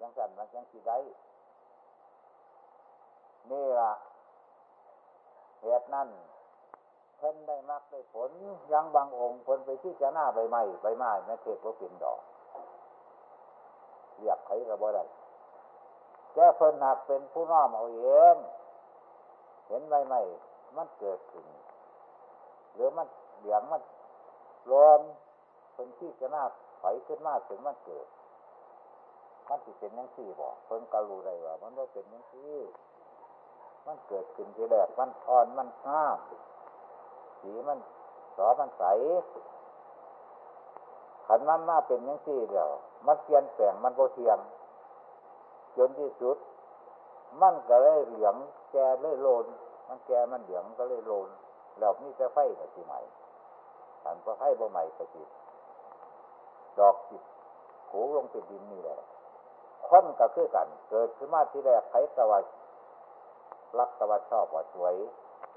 ยังสั่นมันยังสีได้นี่ละเหตุนั้นเพิ่นได้มักได้ผลยังบางองค์เพิ่นไปที่จะหน้าใบไม้ใบไม้แม่เทศว่าเป็นดอก เรียกใครก็บ่ได้แกเพิ่นหักเป็นผู้น้อมเอาเองเห็นใบไหมมันเกิดขึ้นหรือมันเหลืองมันร้อนเพิ่นที่จะหน้าถอยขึ้นมาถึงมันเกิด มันสิเป็นยังสี่บอกเพิ่นก็รู้ได้ว่า มันว่าเป็นยังสี่มันเกิดขึ้นทีแรกมันอ่อนมันห้ามสีมันสอมันใส ขันมันมาเป็นยังสี่เดียว มันเปลี่ยนแปลงมันโบเทียมจนที่สุด มันก็เลยเหลืองแกเลยโลน มันแกมันเหลืองก็เลยโลนแล้วนี่จะไฟกับสีใหม่ขันก็ไฟบ่ใหม่กับสีดอกจิตหูลงเป็นดินนี่แหละค้นก็คือกัน เกิดขึ้นมาที่แรกไขตะวันรักตะวันชอบว่าสวย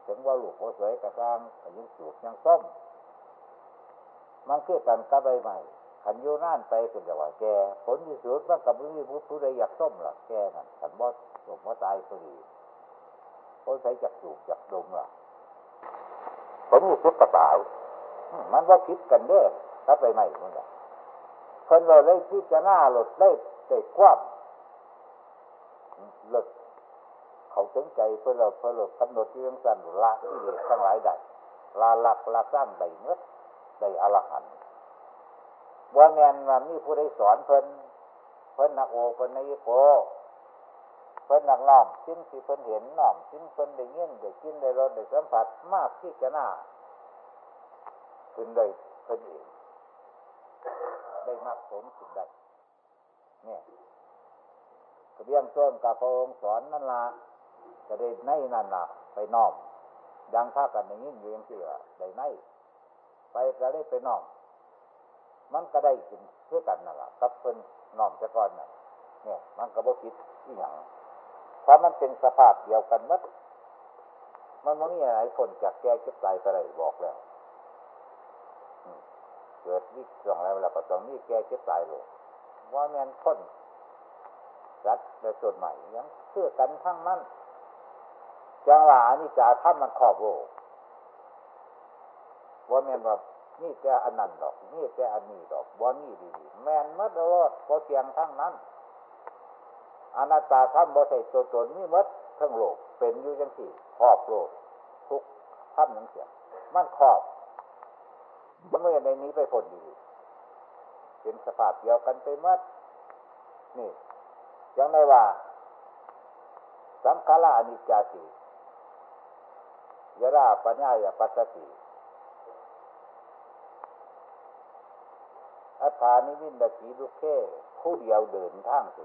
ถึงว่าลูกว่าสวยกระซังยังสูกยังส้ม มันคือกันกับใบใหม่ขันโยน่านไปเป็นจังหวะแกผลที่สุดมันกับมือผู้ผู้ใดอยากส้มล่ะแกนั่นขันบอสสมว่าตายก็ดีคนใส่จักสูกจักดมล่ะผลที่สุดกระเป๋ามันว่าคิดกันเด้อถ้าไปใหม่มันแหละเพิ่นเราเลยพิจารณาหลดได้ได้ความหลดเขาถึงใจเพื่อเราเพื่อเรากำหนดที่ยังสั้นละที่เด็กทั้งหลายได้ลาหลักลาสร้างได้เมื่อ ได้อรหันบัวแมนว่ามีผู้ใดสอนเพิ่นเพิ่นนักโอเพิ่นในโกเพิ่นนักน้อมสิ้นที่เพิ่นเห็นน้อมสิ้นเพิ่นได้เงี้ยได้กินได้รสได้สัมผัสมากที่จะน่าขึ้นได้เพิ่นเองได้มากผลขึ้นได้เนี่ยกระเบี้ยงต้นกับพระองค์สอนนั่นละจะได้ในนั่นละไปน้อมยังท่ากันอย่างนี้อยู่ยังเสือได้ใน ไปก็ได้ไปน้อมมันก็ได้กินเพื่อกันนั่นละกับเพิ่นน้อมจะก่อนน่ะเนี่ยมันก็บ่คิดอีหยังเพราะมันเป็นสภาพเดียวกันมัดมันไม่มีอะไรผลจากแก้เก็บตายไปไรบอกแล้วเกิดวิกฤตอะไรแล้วก็ต้องมีแก่เจ็บตายเลยว่าแมนคนรัดและส่วนใหม่ยังเชื่อกันทั้งนั้นจังหวะนี้จะทำมันขอบโล ว่าแมนว่านี่แต่อันนั้นดอก นี่แต่อันนี้ดอกบ่านี่ดีๆแมนมัดรอดพอเสียงทั้งนั้นอนัตตาท่านบ่ใส่ตัวตนนี่มัดทั้งโลก เป็นอยู่ยังสี่ครอบโลก ทุกท่านยังเสียมันครอบมันไม่ในนี้ไปผลดีเป็นสภาพเดียวกันไปมัดนี่ยังไงว่า สังขารอนิจจติยราปัญญายปัสสติ อัฏานิวินดสีลุเคผู้เดียวเดินทางสิ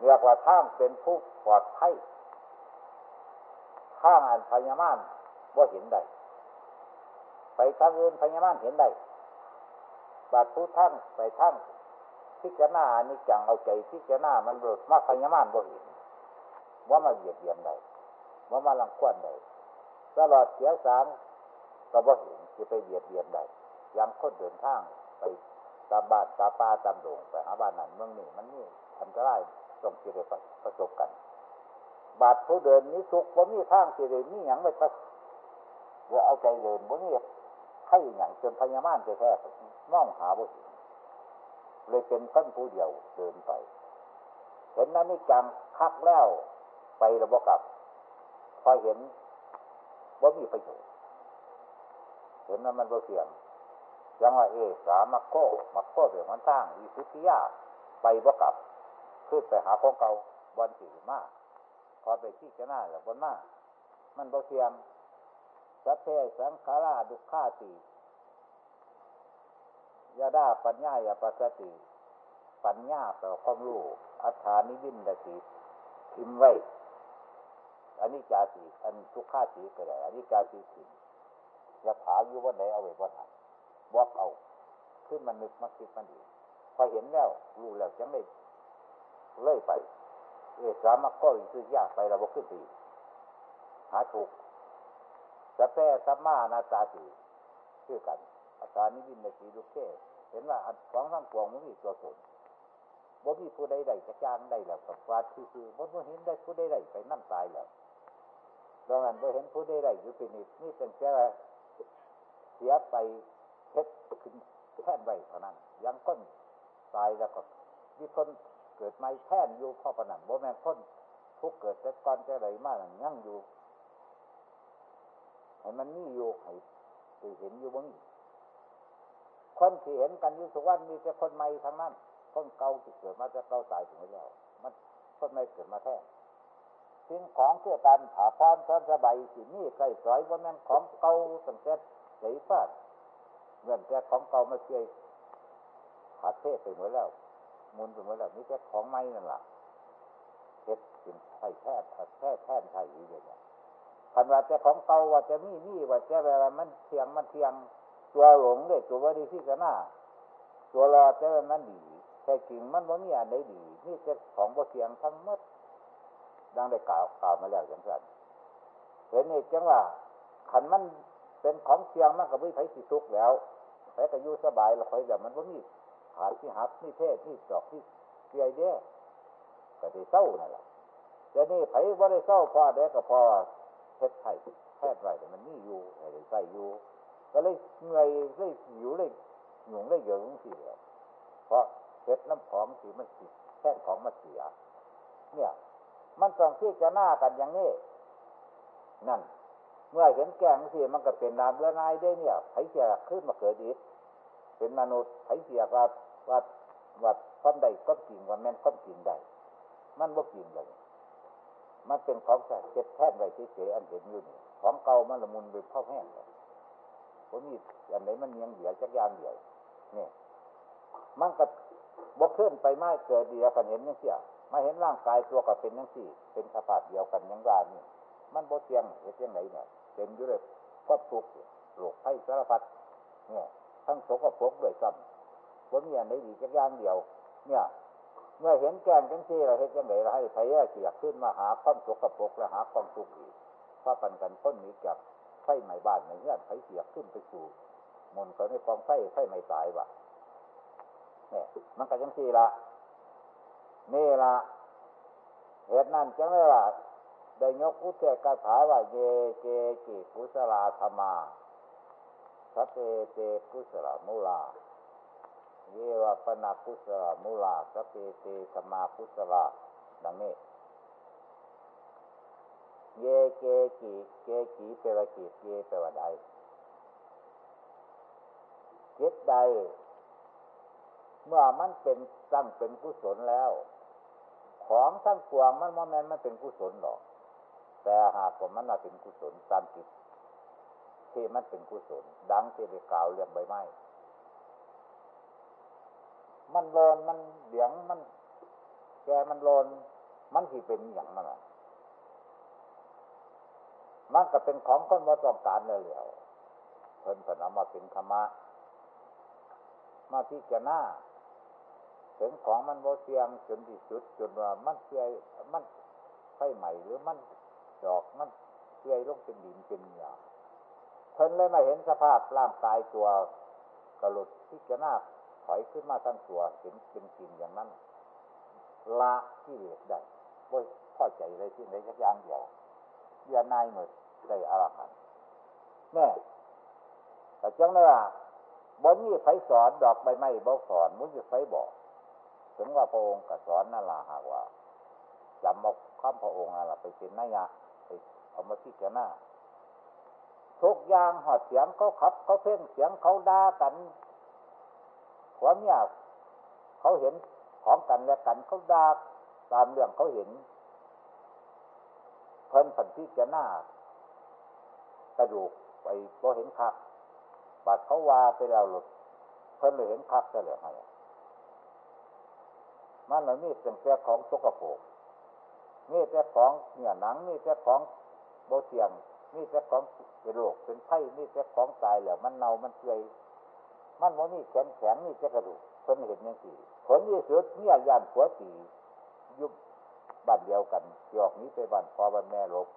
เรียกว่าทางเป็นผู้ปลอดภัยทางอันพญามานว่าเห็นได้ ไปทางอื่นพญามานเห็นได้ บาดผู้ทั้งไปทั้งพิจารณาอันนี้จังเอาใจพิจารณามันรดมาพญามานบ่เห็น ว่ามาเบียดเบียนได้ว่ามาลังควนได้ตลอดเสียสางก็บ่เห็นจะไปเบียดเบียนได้ ยังคนเดินทางไปตามบ้านตาป่าตามโด่งไปหาบ้านนั้นเมืองนี้มันนี่อันตรายต้องเจริญประสบกัน บาดผู้เดินนี้สุกว่ามีทางเจริญมีอย่างไม่ประว่าเอาใจเดินว่ามีให้อย่างจนพญามานแท้ๆมองหาบุญเลยเป็นต้นผู้เดียวเดินไป เห็นนั้นนี่จังคักแล้วไประบบกับ พอเห็นว่ามีประโยชน์เห็นนั้นมันบ่เสี่ยง ยังว่าเอสามักโคมักโคเรื่องมันทางอีสุติยาไปบ่กับขึ้นไปหาของเก่าวันสี่มากพอไปที่จะหน้าแล้วบนมากมันบ่เสี่ยงสัพเพสังขาราดุขาตียาดาปัญญายาปัสติ ปัญญาแปลความรู้อัฏฐานิวินดติทิมไว้อันนี้จาสีอันทุกขาสีก็ได้อันนี้จาสีทิมยาถาอยู่ว่าไหนเอาไว้บ่ทัน บวกเอาขึ้นมันนึกมาคิดมันดีพอเห็นแล้วรู้แล้วจังได้เลื่อยไปเอสามักก็อีกคือยากไปเราบอกขึ้นตีหาถูกสะแพสัมมานาตาตีชื่อกัน อาการนิวินในสีลูกเก้เห็นว่าอันของทั้งปวงมันมีตัวตนบ่มีผู้ใดใดจะจ้างได้แล้วกับวาดคือคือบ่เห็นได้ผู้ใดใดไปนั่งตายแล้วดังนั้นบ่เห็นผู้ใดใดอยู่เป็นนิดนี่เป็นแค่เสียไป เพชรขึ้นแท่นไว้เท่านั้น ยังก้นตายแล้วก็มีคนเกิดไม่แท่นอยู่พ่อปนันบ่แม่คนทุกเกิดแต่ก่อนแต่ไรมากยั่งอยู่ให้มันนี่อยู่ให้ไปเห็นอยู่บ่มีคนที่เห็นกันอยู่สุวรรณมีแต่คนใหม่ทั้งนั้น คนเก่าที่เกิดมาจะเก่าตายถึงแล้วมันคนไม่เกิดมาแท้สิ่งของเพื่อการผาพร้อมซ้อนสบายสินี่ใส่สอยว่าแม่นของเก่าตั้งแต่ใส่ฟาด เงินแก่ของเก่ามาเชียขาดเทศไปหมดแล้วมุนไปหมดแล้วนี่แค่ของไม้นั่นแหละเฮ็ดสินไทยแท้แท้แท้ไทยอยู่เลยพันว่าจะของเก่าว่าจะมีมี่ว่าจะแบบมันเทียงมันเทียงตัวหลงเลยตัวบริสุทธิ์กันหน้าตัวรอแต่มันดีแท้จริงมันว่ามีอันใดดีนี่จะของบ่เทียงทั้งหมดดังได้กล่าวกล่าวมาแล้วอย่างนั้นเห็นนี่จังว่าขันมันเป็นของเทียงมันก็ไม่ไผสิทุกแล้ว ไผก็อยู่สบายเราคอยแบบมันว่ามีขาดที่หักนี่เทศนี่ดอกที่เกียเด้ก็ได้เศร้านั่นแหละแต่นี่ไผว่าได้เศร้าพอได้ก็พอเทศไทยแทย์ไรแต่มันนี่อยู่อะไรใส่อยู่ ก็เลยเหนื่อยเลยหิวเลยหนุ่งเลยเยอะลงสิแล้วเพราะเทศน้ำของสีมันสิแค่ของมันเสีย เนี่ย มันต้องที่จะหน้ากันอย่างนี้นั่น เมื่อเห็นแก่งสิมันก็เป็นนามเบื่อนายได้เนี่ยไผเสียขึ้นมาเกิดอีกเป็นมนุษย์ไผเสียว่าว่าว่าความใดก็จริงว่าแม่นก็จริงได้มันบ่จริงเลยมันเป็นของแท้เจ็บแท้ไว้เฉยๆอันเห็นอยู่นี่ของเก่ามันละมุนไปเข้าแห้งเลยผมมีอันไหนมันยังเหลือจักยางเดียวนี่มันก็บกเคลื่อนไปไม่เกิดเดียวกันเห็นยังเสียมาเห็นร่างกายตัวกับเป็นยังสี่ เป็นสภาพเดียวกันยังว่านี่มันบ่เทียงเห็นยังไงเนี่ย เป็นอยู่เลยควบทุกโรคไข้สารพัดเนี่ยทั้งสกปรกด้วยซ้ำว่ามีอันไหนดีจักยางเดียว เนี่ย เมื่อเห็นแกงจังซี่เราเห็นยังไงเราให้ไฟเสียกขึ้นมาหาความสกปรกและหาความทุกข์อีกพระปันกันพ้นนี้จากไฟไหม้บ้านในเงื่อนไฟเสียกขึ้นไปสู่มนเขาในกองไฟไฟไหม้ตายวะเนี่ยมันก็จังซี่ละนี่ละเหตุนั้นจังเลยว่า ได้ยกอุเทกถาว่าเยเกกิกุสลาธรรมาสัพเตกุศลมูลาเยวปนากุศลมูลาสัพเตสมากุศลดังนี้เยเกจีเกจีเปว่าจิเยแปลว่าใดจิตใด เมื่อมันเป็นตั้งเป็นกุศลแล้ว ของทั้งปวงมันโมเมนมันเป็นกุศลหรอก แต่หากว่ามันมาเป็นกุศลตามจิตที่มันเป็นกุศล ดังที่ได้กล่าวเรื่องใบไม้ มันโลนมันเหลียงมัน แกมันโลนมันที่เป็นอย่างนั้นอะมันก็เป็นของคนมาต้องการเลยเหลียวเพิ่นพนามาเป็นธรรมะมาพิจารณาถึงของมันโมเสียงจนที่สุดจนว่ามันเสียมันไฟใหม่หรือมัน ดอกมันเสียลงเป็นดินเป็นหยาเพิ่นเลยมาเห็นสภาพร่างกายตัวกระหลุดพิจารณาถอยขึ้นมาทั้งตัวเห็นเป็นจริงอย่างนั้นละที่เหลือได้โอ้ยพอใจเลยที่ไหนสักอย่างเดียวเดือนนายหมดได้อรหันแน่แต่จังเลยว่าบนนี้ไฟสอนดอกใบไม้บ่สอนมุ้จะไฟบอกถึงว่าพระองค์ก็สอนนั่นละหากว่าจำเอาข้ามพระองค์นั่นละไปเป็นนัยยะ เอามาที่แกหน้าทุกอย่างหอดเสียงเขาขับ เขาเพ่งเสียงเขาด่ากันความยากเขาเห็นของกันและกันเขาด่าตามเรื่องเขาเห็น เพิ่นผันที่จะหน้ากระดูกไปก็เห็นคักบาดเขาว่าไปแล้วหลุดเพิ่นเลยเห็นคักจะเหลือให้มันเหล่านี้เป็นแค่ของสกปรกนี่แต่ของเนี่ยหนังนี่แต่ของ โบเสียงนี่แต่ของเป็นโรคเป็นไข้นี่แต่ของตายแล้วมันเน่ามันเปื่อยมันโมนี่แข็งแข็งนี่แต่กระดูกเพิ่นเห็นยังสี่ผลที่สุดเนี่ยยานผัวตียุบบ้านเดียวกันหยอกนี้ไปบ้านพ่อบ้านแม่ลบ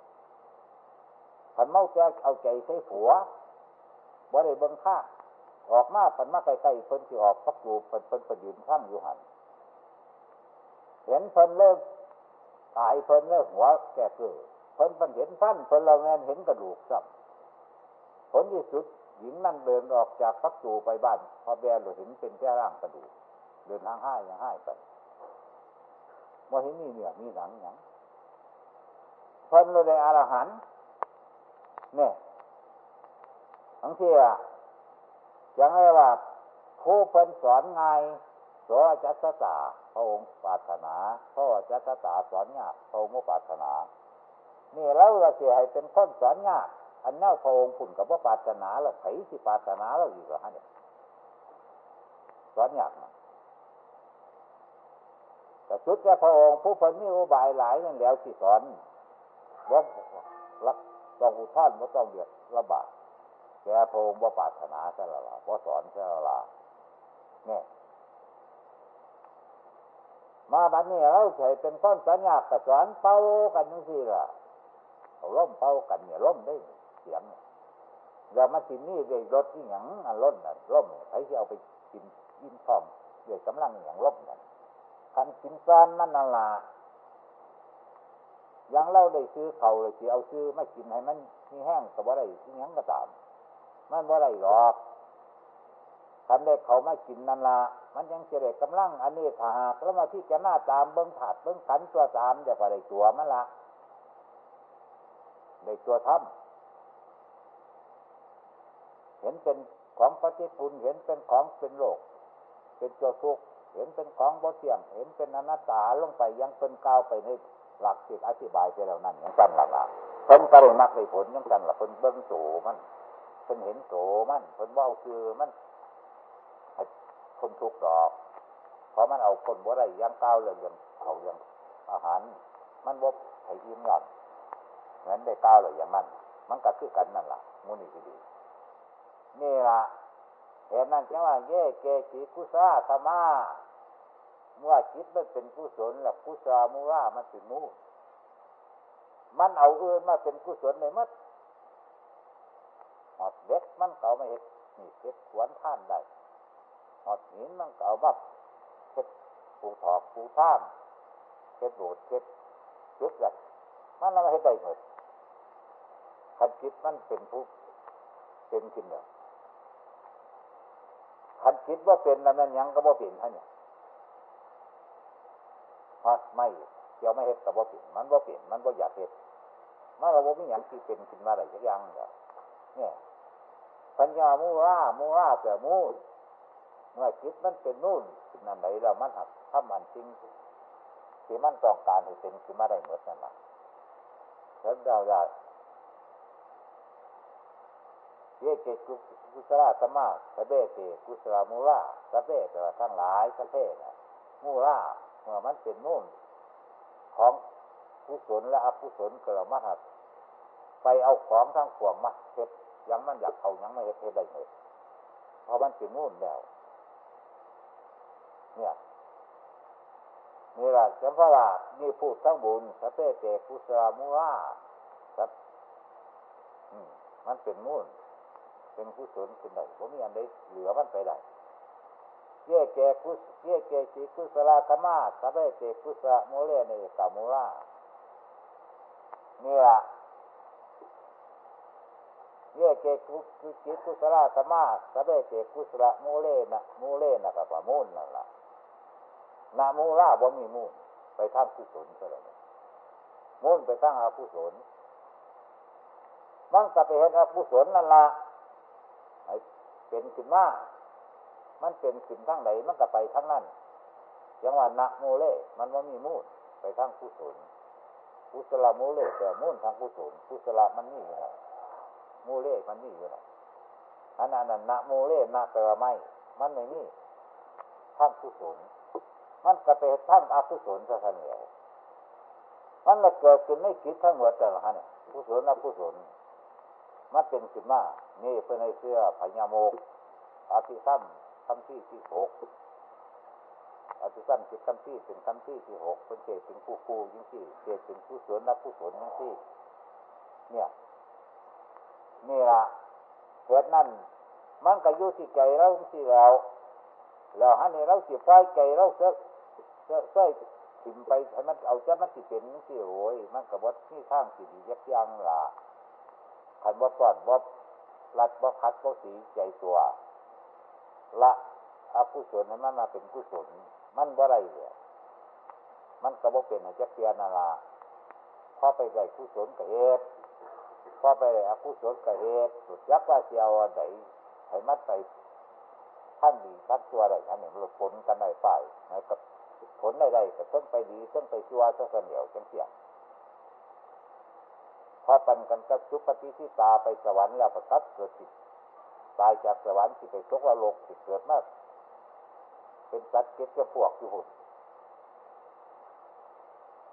ผันเมาแกเอาใจใส่ผัวบ่ได้เบิ่งค่าออกมาผันมาใกล้ๆเพิ่นที่ออกพักอยู่เพิ่นเพิ่นประยืนข้างอยู่หันเห็นเพิ่นเลิกตายเพิ่นเลิกหัวแก่เกิด เพิ่นเพิ่นเห็นฟันเพิ่นเราแมนเห็นกระดูกซ้ำผลที่สุดหญิงนั่งเดินออกจากพักจูไปบ้านพอแบนเราเห็นเป็นแค่ร่างกระดูกเดินทางห้ายยังห้ายไปว่าเห็นมีเนื้อมีหนังอย่างเพิ่นเราได้อรหันเนี่ยทั้งที่อะยังไงว่าผู้เพิ่นสอนไงสอจัสตาพระองค์ปรารถนาพระจัสตาสอนยากพระองค์ปรารถนา นี่เราเราเสียให้เป็นคนสอนยากอันนี้พระองค์ผุนกับว่าปารถนาเราไผสิปารถนาเราอยู่หรอฮะเนี่ยสอนยากนะแต่สุดแค่พระองค์ผู้คนมีอุบายหลายนั่นแล้วสิสอนว่ารักต้องอุท่านว่าต้องเดือดระบาดแกพระองค์ว่าปารถนาใช่หรอว่าสอนใช่หรอเนี่ยมาบัดนี้เราใช้เป็นก้อนสัญญากับสอนเป้ากันนั่นสิล่ะ เอาล่มเป้ากันเนี่ยล่มได้เสียงอย่ามาสินี่เลยรถที่หยังอันล้นน่ะล่มใครจะเอาไปกินยินทองเดี๋ยวกำลังอย่างล่มนั่นคันกินซานนั่นน่ะละยังเล่าได้ซื้อเขาเลยที่เอาซื้อไม่กินให้มันมีแห้งกับว่าไรที่ยังก็ตาม มันว่าอะไรหรอกคันได้เขาไม่กินนันละมันยังเจริญกำลังอันนี้ถ้าหากแล้วมาที่จะหน้าตามเบิ้งผาดเบิ้งขันตัวตามจะไปได้ตัวมันละ ได้ตัวทำเห็นเป็นของปฏิปุลเห็นเป็นของเป็นโลก เป็นตัวทุกเห็นเป็นของบ่เที่ยง เห็นเป็นอนัตตาลงไปยังเป็นก้าวไปในหลักสิทธิอธิบายไปแล้วนั่นยังกันละละเพิ่นกระไรมักในผลยังกันละเพิ่นเบิ้งโตมันเพิ่นเห็นโตมันเพิ่นว่าคือมันคนทุกข์ดอก เพราะมันเอาคนบ่ได้ยังก้าวเลยยังเอายังอาหาร มันบ่ให้อิ่มหย่อน เหมือนได้ก้าวเลยอย่างนั้นมันก็คือกันนั่นแหละมูนี่ดีนี่ละเห็นนั่นจังว่าเย่เกจิกุซาธรรมาเมื่อจิตมันเป็นกุศลแล้วกุศลมุรามันเป็นมูมันเอาอื่นมาเป็นกุศลในมัดหอดเด็กมันเก่าไม่เห็นนี่เก็บขวนท่านได้หอดหินมันเก่าบับเช็ดปูถอกปูท่ามเช็ดโบดเช็ดจุดแบบมันเราไม่เห็นได้หมด คันจิตมันเป็นผู้เป็นขึ้นเนี่ยขันคิดว่าเป็นแล้วนั่นยังก็บ่เป็นท่านเนี่ยพราะไม่เกี่ยวไม่เห็ดกับว่าเป็นมันว่าเป็นมันว่าอยากเห็ดมันเราว่าไม่อย่างที่เป็นขึ้นมาอะไรสักอย่างเนี่ยปัญญามูรามูราแต่มูเมื่อคิดมันเป็นนู่นขึ้นนั่นไหนเรามันหักถ้ามันจริงที่มันต้องการให้เป็นขึ้นมาได้หมดนั่นแหละแล้วเราจะ เยเกกุกุสลาตมาสเบเตกุสลามูราสเบแปลว่าทั้งหลายสเบนะมูราเมื่อมันเป็นนู่นของกุศลและอกุศลเกิดมาหักไปเอาของทั้งขวงมาเห็ดยังมันอยากเอายังไม่เห็ดเห็ดได้เลยเพราะมันเป็นนู่นแล้วเนี่ยนี่แหละจำพระว่านี่พูดทั้งบุญสเปเตกุสลามุราครับมันเป็นนู่น เป็นกุศลขึ้นได้ผมมีอันใดเหลือมันไปได้เย่แกกุสเย่แกจิกุสลาธรรมะสเปเตกุสลาโมเลในกามุรานี่ละเย่เกกุจิกุสลาธรรมะสเปเตกุสลาโมเลนะโมเลนะกับมุนนั่นละนามูราบ่มีมูลไปทางกุศลซะเลยมูลไปทางอากุศลมันก็ไปเห็นอากุศลนั่นละ เป็นขึ้นมามันเป็นขึ้นทั้งไหนมันก็ไปทั้งนั้นอยังว่านะโมเล มันว่ามีมูลไปทางกุศลกุศลมูเลแต่มูลทางกุศลกุศลมันนี่อยู่นะมูเลมันนี่อยู่นะอันนั้นนะโมเลนะแปลว่าไม่ มันไม่นี่ทางกุศลมันก็ไปทั้งอกุศลซะทันเดียวมันละเกิดขึ้นไม่คิดทั้งหมดแต่ละฮะเนี่ยกุศลอกุศล มันเป็นขึ้นมานี่เป็นในเสื้อพญาโมกอภิสัมคำที่ที่หกอภิสัมจิตคำที่เป็นคำที่ที่หกเป็นเกศเป็นผู้คูยิ่งที่เกศเป็นผู้สวนนักผู้สวนยิ่งที่ เนี่ยนี่ละเหตุนั้นมันก็อยู่ที่ใจเราที่เราแล้วฮะนี่เราเสิปล่อยใจเราเสเสื้อเสื้อถิ่มไปให้มันเอาจะมันสิเป็นสิโอ้ยมันกับวัดที่ข้างสิดียักยังล่ะ ขันวัดปอดวัดรัดวัดคัดวัดสีใจตัว ละอกุศลให้มันมาเป็นกุศล มันบ่ไรเลยมันกับว่าเป็นจักเทียนาลาพอไปได้กุศลกับเหตุพอไปได้อกุศลกับเหตุสุดยักษ์ว่าเสียวไหนให้มันไปท่านดีทักตัวอะไรอันนี้มันผลกันได้ไปนะครับผลได้ๆก็เส้นไปดีเส้นไปชั่วเส้นเดียวจังเสียง พอปันกันกับสุปฏิทิตาไปสวรรค์แล้วประทับเกิดติดตายจากสวรรค์ที่ไปตกละโลกที่เกิดมาก เป็นสัตว์เก็บจะพวกอยู่หุ่น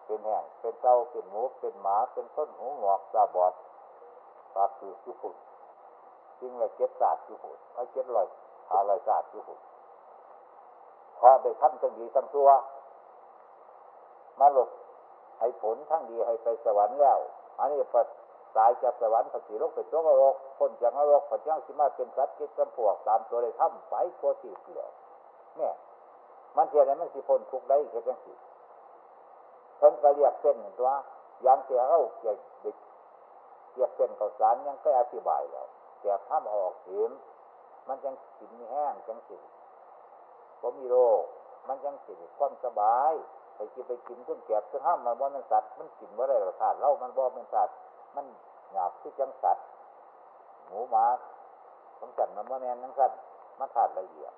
เป็นแห้งเป็นเจ้าเป็นหมูเป็นหมาเป็นต้นหูหงอกตาบอดปากคือยู่หุ่นจริงเลยเก็บศาสตร์อยู่หุ่นไอ้เก็บลอยหาลอยศาสตร์อยู่หุ่นพอได้ทำทั้งดีทั้งชั่วมาหลบให้ผลทั้งดีให้ไปสวรรค์แล้ว อันนี้ปัดตายจากสวรรค์ปฏิโลกไปตัวกโลกพ้นจากนรกปัจจังสิมาเป็นสัตว์กิจจำพวกตามตัวได้ำไปทั่วที่เกลือเนี่ยมันเทียนมันสิพ้นทุกได้แค่จังสิเพิ่นก็เรียกเส้นตัวยังเสียเขาเกี่ยเด็กเรียกเส้นข้าวสารยังก็อธิบายแล้วแต่ถ้าออกเห็นมันยังกินแห้งจังสิก็มีโรค มันยังสิความสบาย กินไปกินเครื่องแกบเครื่องห้ามมันว่ามันสัตว์มันกินว่าได้หรอขาดเล่ามันบ่เป็นสัตว์มันหยาบที่จังสัตว์หมูหมาของสัตว์มันว่าแมนทั้งสัตว์มันขาดละเอียด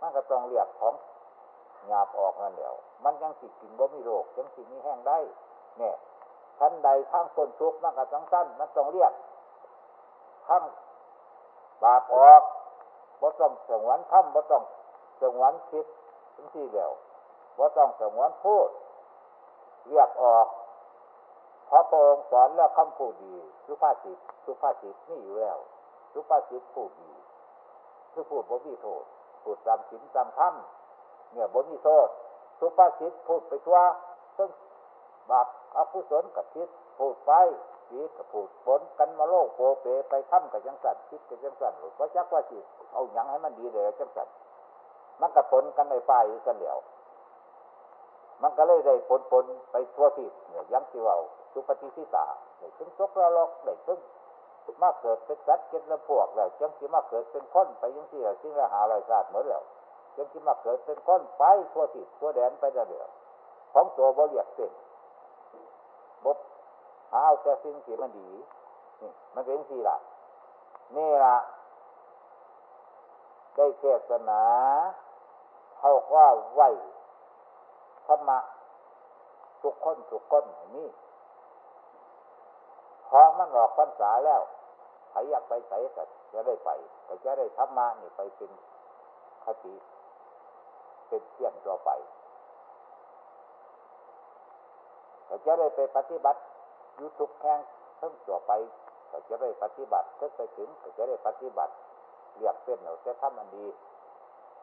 มันก็ต้องเรียกของหยาบออกนั่นเดียวมันยังสิกินว่ามีโรคยังสิมีแห้งได้เนี่ยท่านใดทางคนทุกข์มันก็ต้งสั้นมันต้องเรียกทั้งบาปออกบ่ต้องสงวนทำบ่ต้องสงวนคิดทั้งที่เดียว ว่าต้องสงวนพูดเรียกออกพระพองสอนแล้วคำพูดดีสุภาษิตสุภาษิตนี่อยู่แล้วสุภาษิตพูดดีคือพูดบ่มีโทษพูดตามศีลตามธรรมเนี่ยบ่มีโทษสุภาษิตพูดไปทั่วซึ่งบาปอกุศลกับคิดพูดไปดีกับพูดผลกันมาโลกโปเปไปทำกับจังสัตคิดกับจังสัตหรือว่าจักว่าสิเอาหยังให้มันดีเลยจังสัตมันกับผลกันในป่ายกันเดียว มันก็เลยได้ปนปนไปทั่วทิศเนี่ยยังที่ว่าสุปฏิสิตาได้ถึงซกระลอกได้ถึงมาเกิดเป็นสัตว์เกิดละพวกแล้วจังสิมาเกิดเป็นคนไปยังที่เราสิ่งละหาลอยศาสตร์เหมือนแล้วจังสิมาเกิดเป็นคนไปทั่วทิศทั่วแดนไปได้เดียวของตัวบ่เรียกเป็นบบหาเอาแต่สิ่งที่มันดีนี่มันเป็นสี่ละนี่ละได้เทศนาเขาว่าไหว ธรรมะทุกคนทุกคนนี่พอมันออกพรรษาแล้วใครอยากไปใส่ก็จะได้ไปก็จะได้ธรรมะนี่ไปเป็นคติเป็นเที่ยงตัวไปก็จะได้ไปปฏิบัติยุทุกแข้งเพิ่มตัวไปก็จะได้ปฏิบัติถ้าไปถึงก็จะได้ปฏิบัติเรียกเป็นเราจะทำมันดี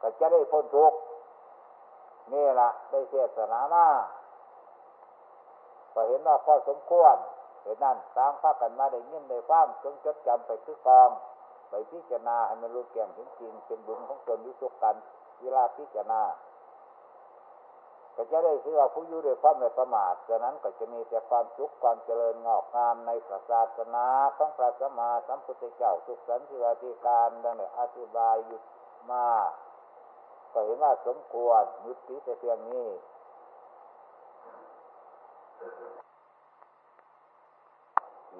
ก็จะได้พ้นทุกข์ นี่ละได้เทศนามาพอเห็นว่าพอสมควรเห็นนั่นสร้างภาพกันมาได้ยินได้ฟังจงจดจำไปคือกอง ไปพิจารณาให้มันรู้แก่งจริงๆเป็นบุญของตนยุสุกันเวลาพิจารณาก็จะได้ชื่อว่าผู้อยู่ด้วยความไม่ประมาทดังนั้นก็จะมีแต่ความสุขความเจริญงอกงามในศาสนาของพระสัมมาสัมพุทธเจ้าสุขสันติวาธิการดังนี้อธิบายหยุดมา ก็เห็นว่าสมควรยุติแต่เพียงนี้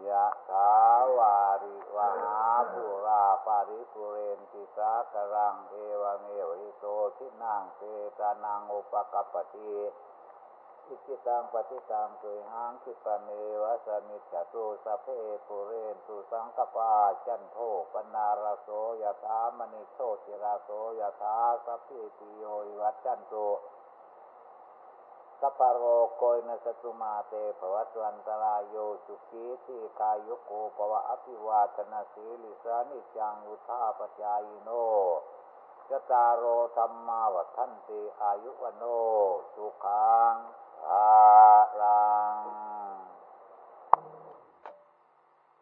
ยะถาวาริวหาปุราปาริปุเรนติสากรังเอวเมวิโตทินังเตตานังอุปกปติ อิจิตังปฏิตังตุหังคิปะเมวะสมิจตุสเพปุเรนตุสังกปาจันโทปนารโสยถามณิโชติราโสยถาสัพพิติโยวัจจันโตสัพโรโกยนสตุมาเตภวัตวันตรายโยสุขีทีกายุโกภวะอภิวาตนาสีลิสานิจังอุทาปจายโนจตารโรธรรมาวัฒนติอายุวโน สุขัง Ah, 啦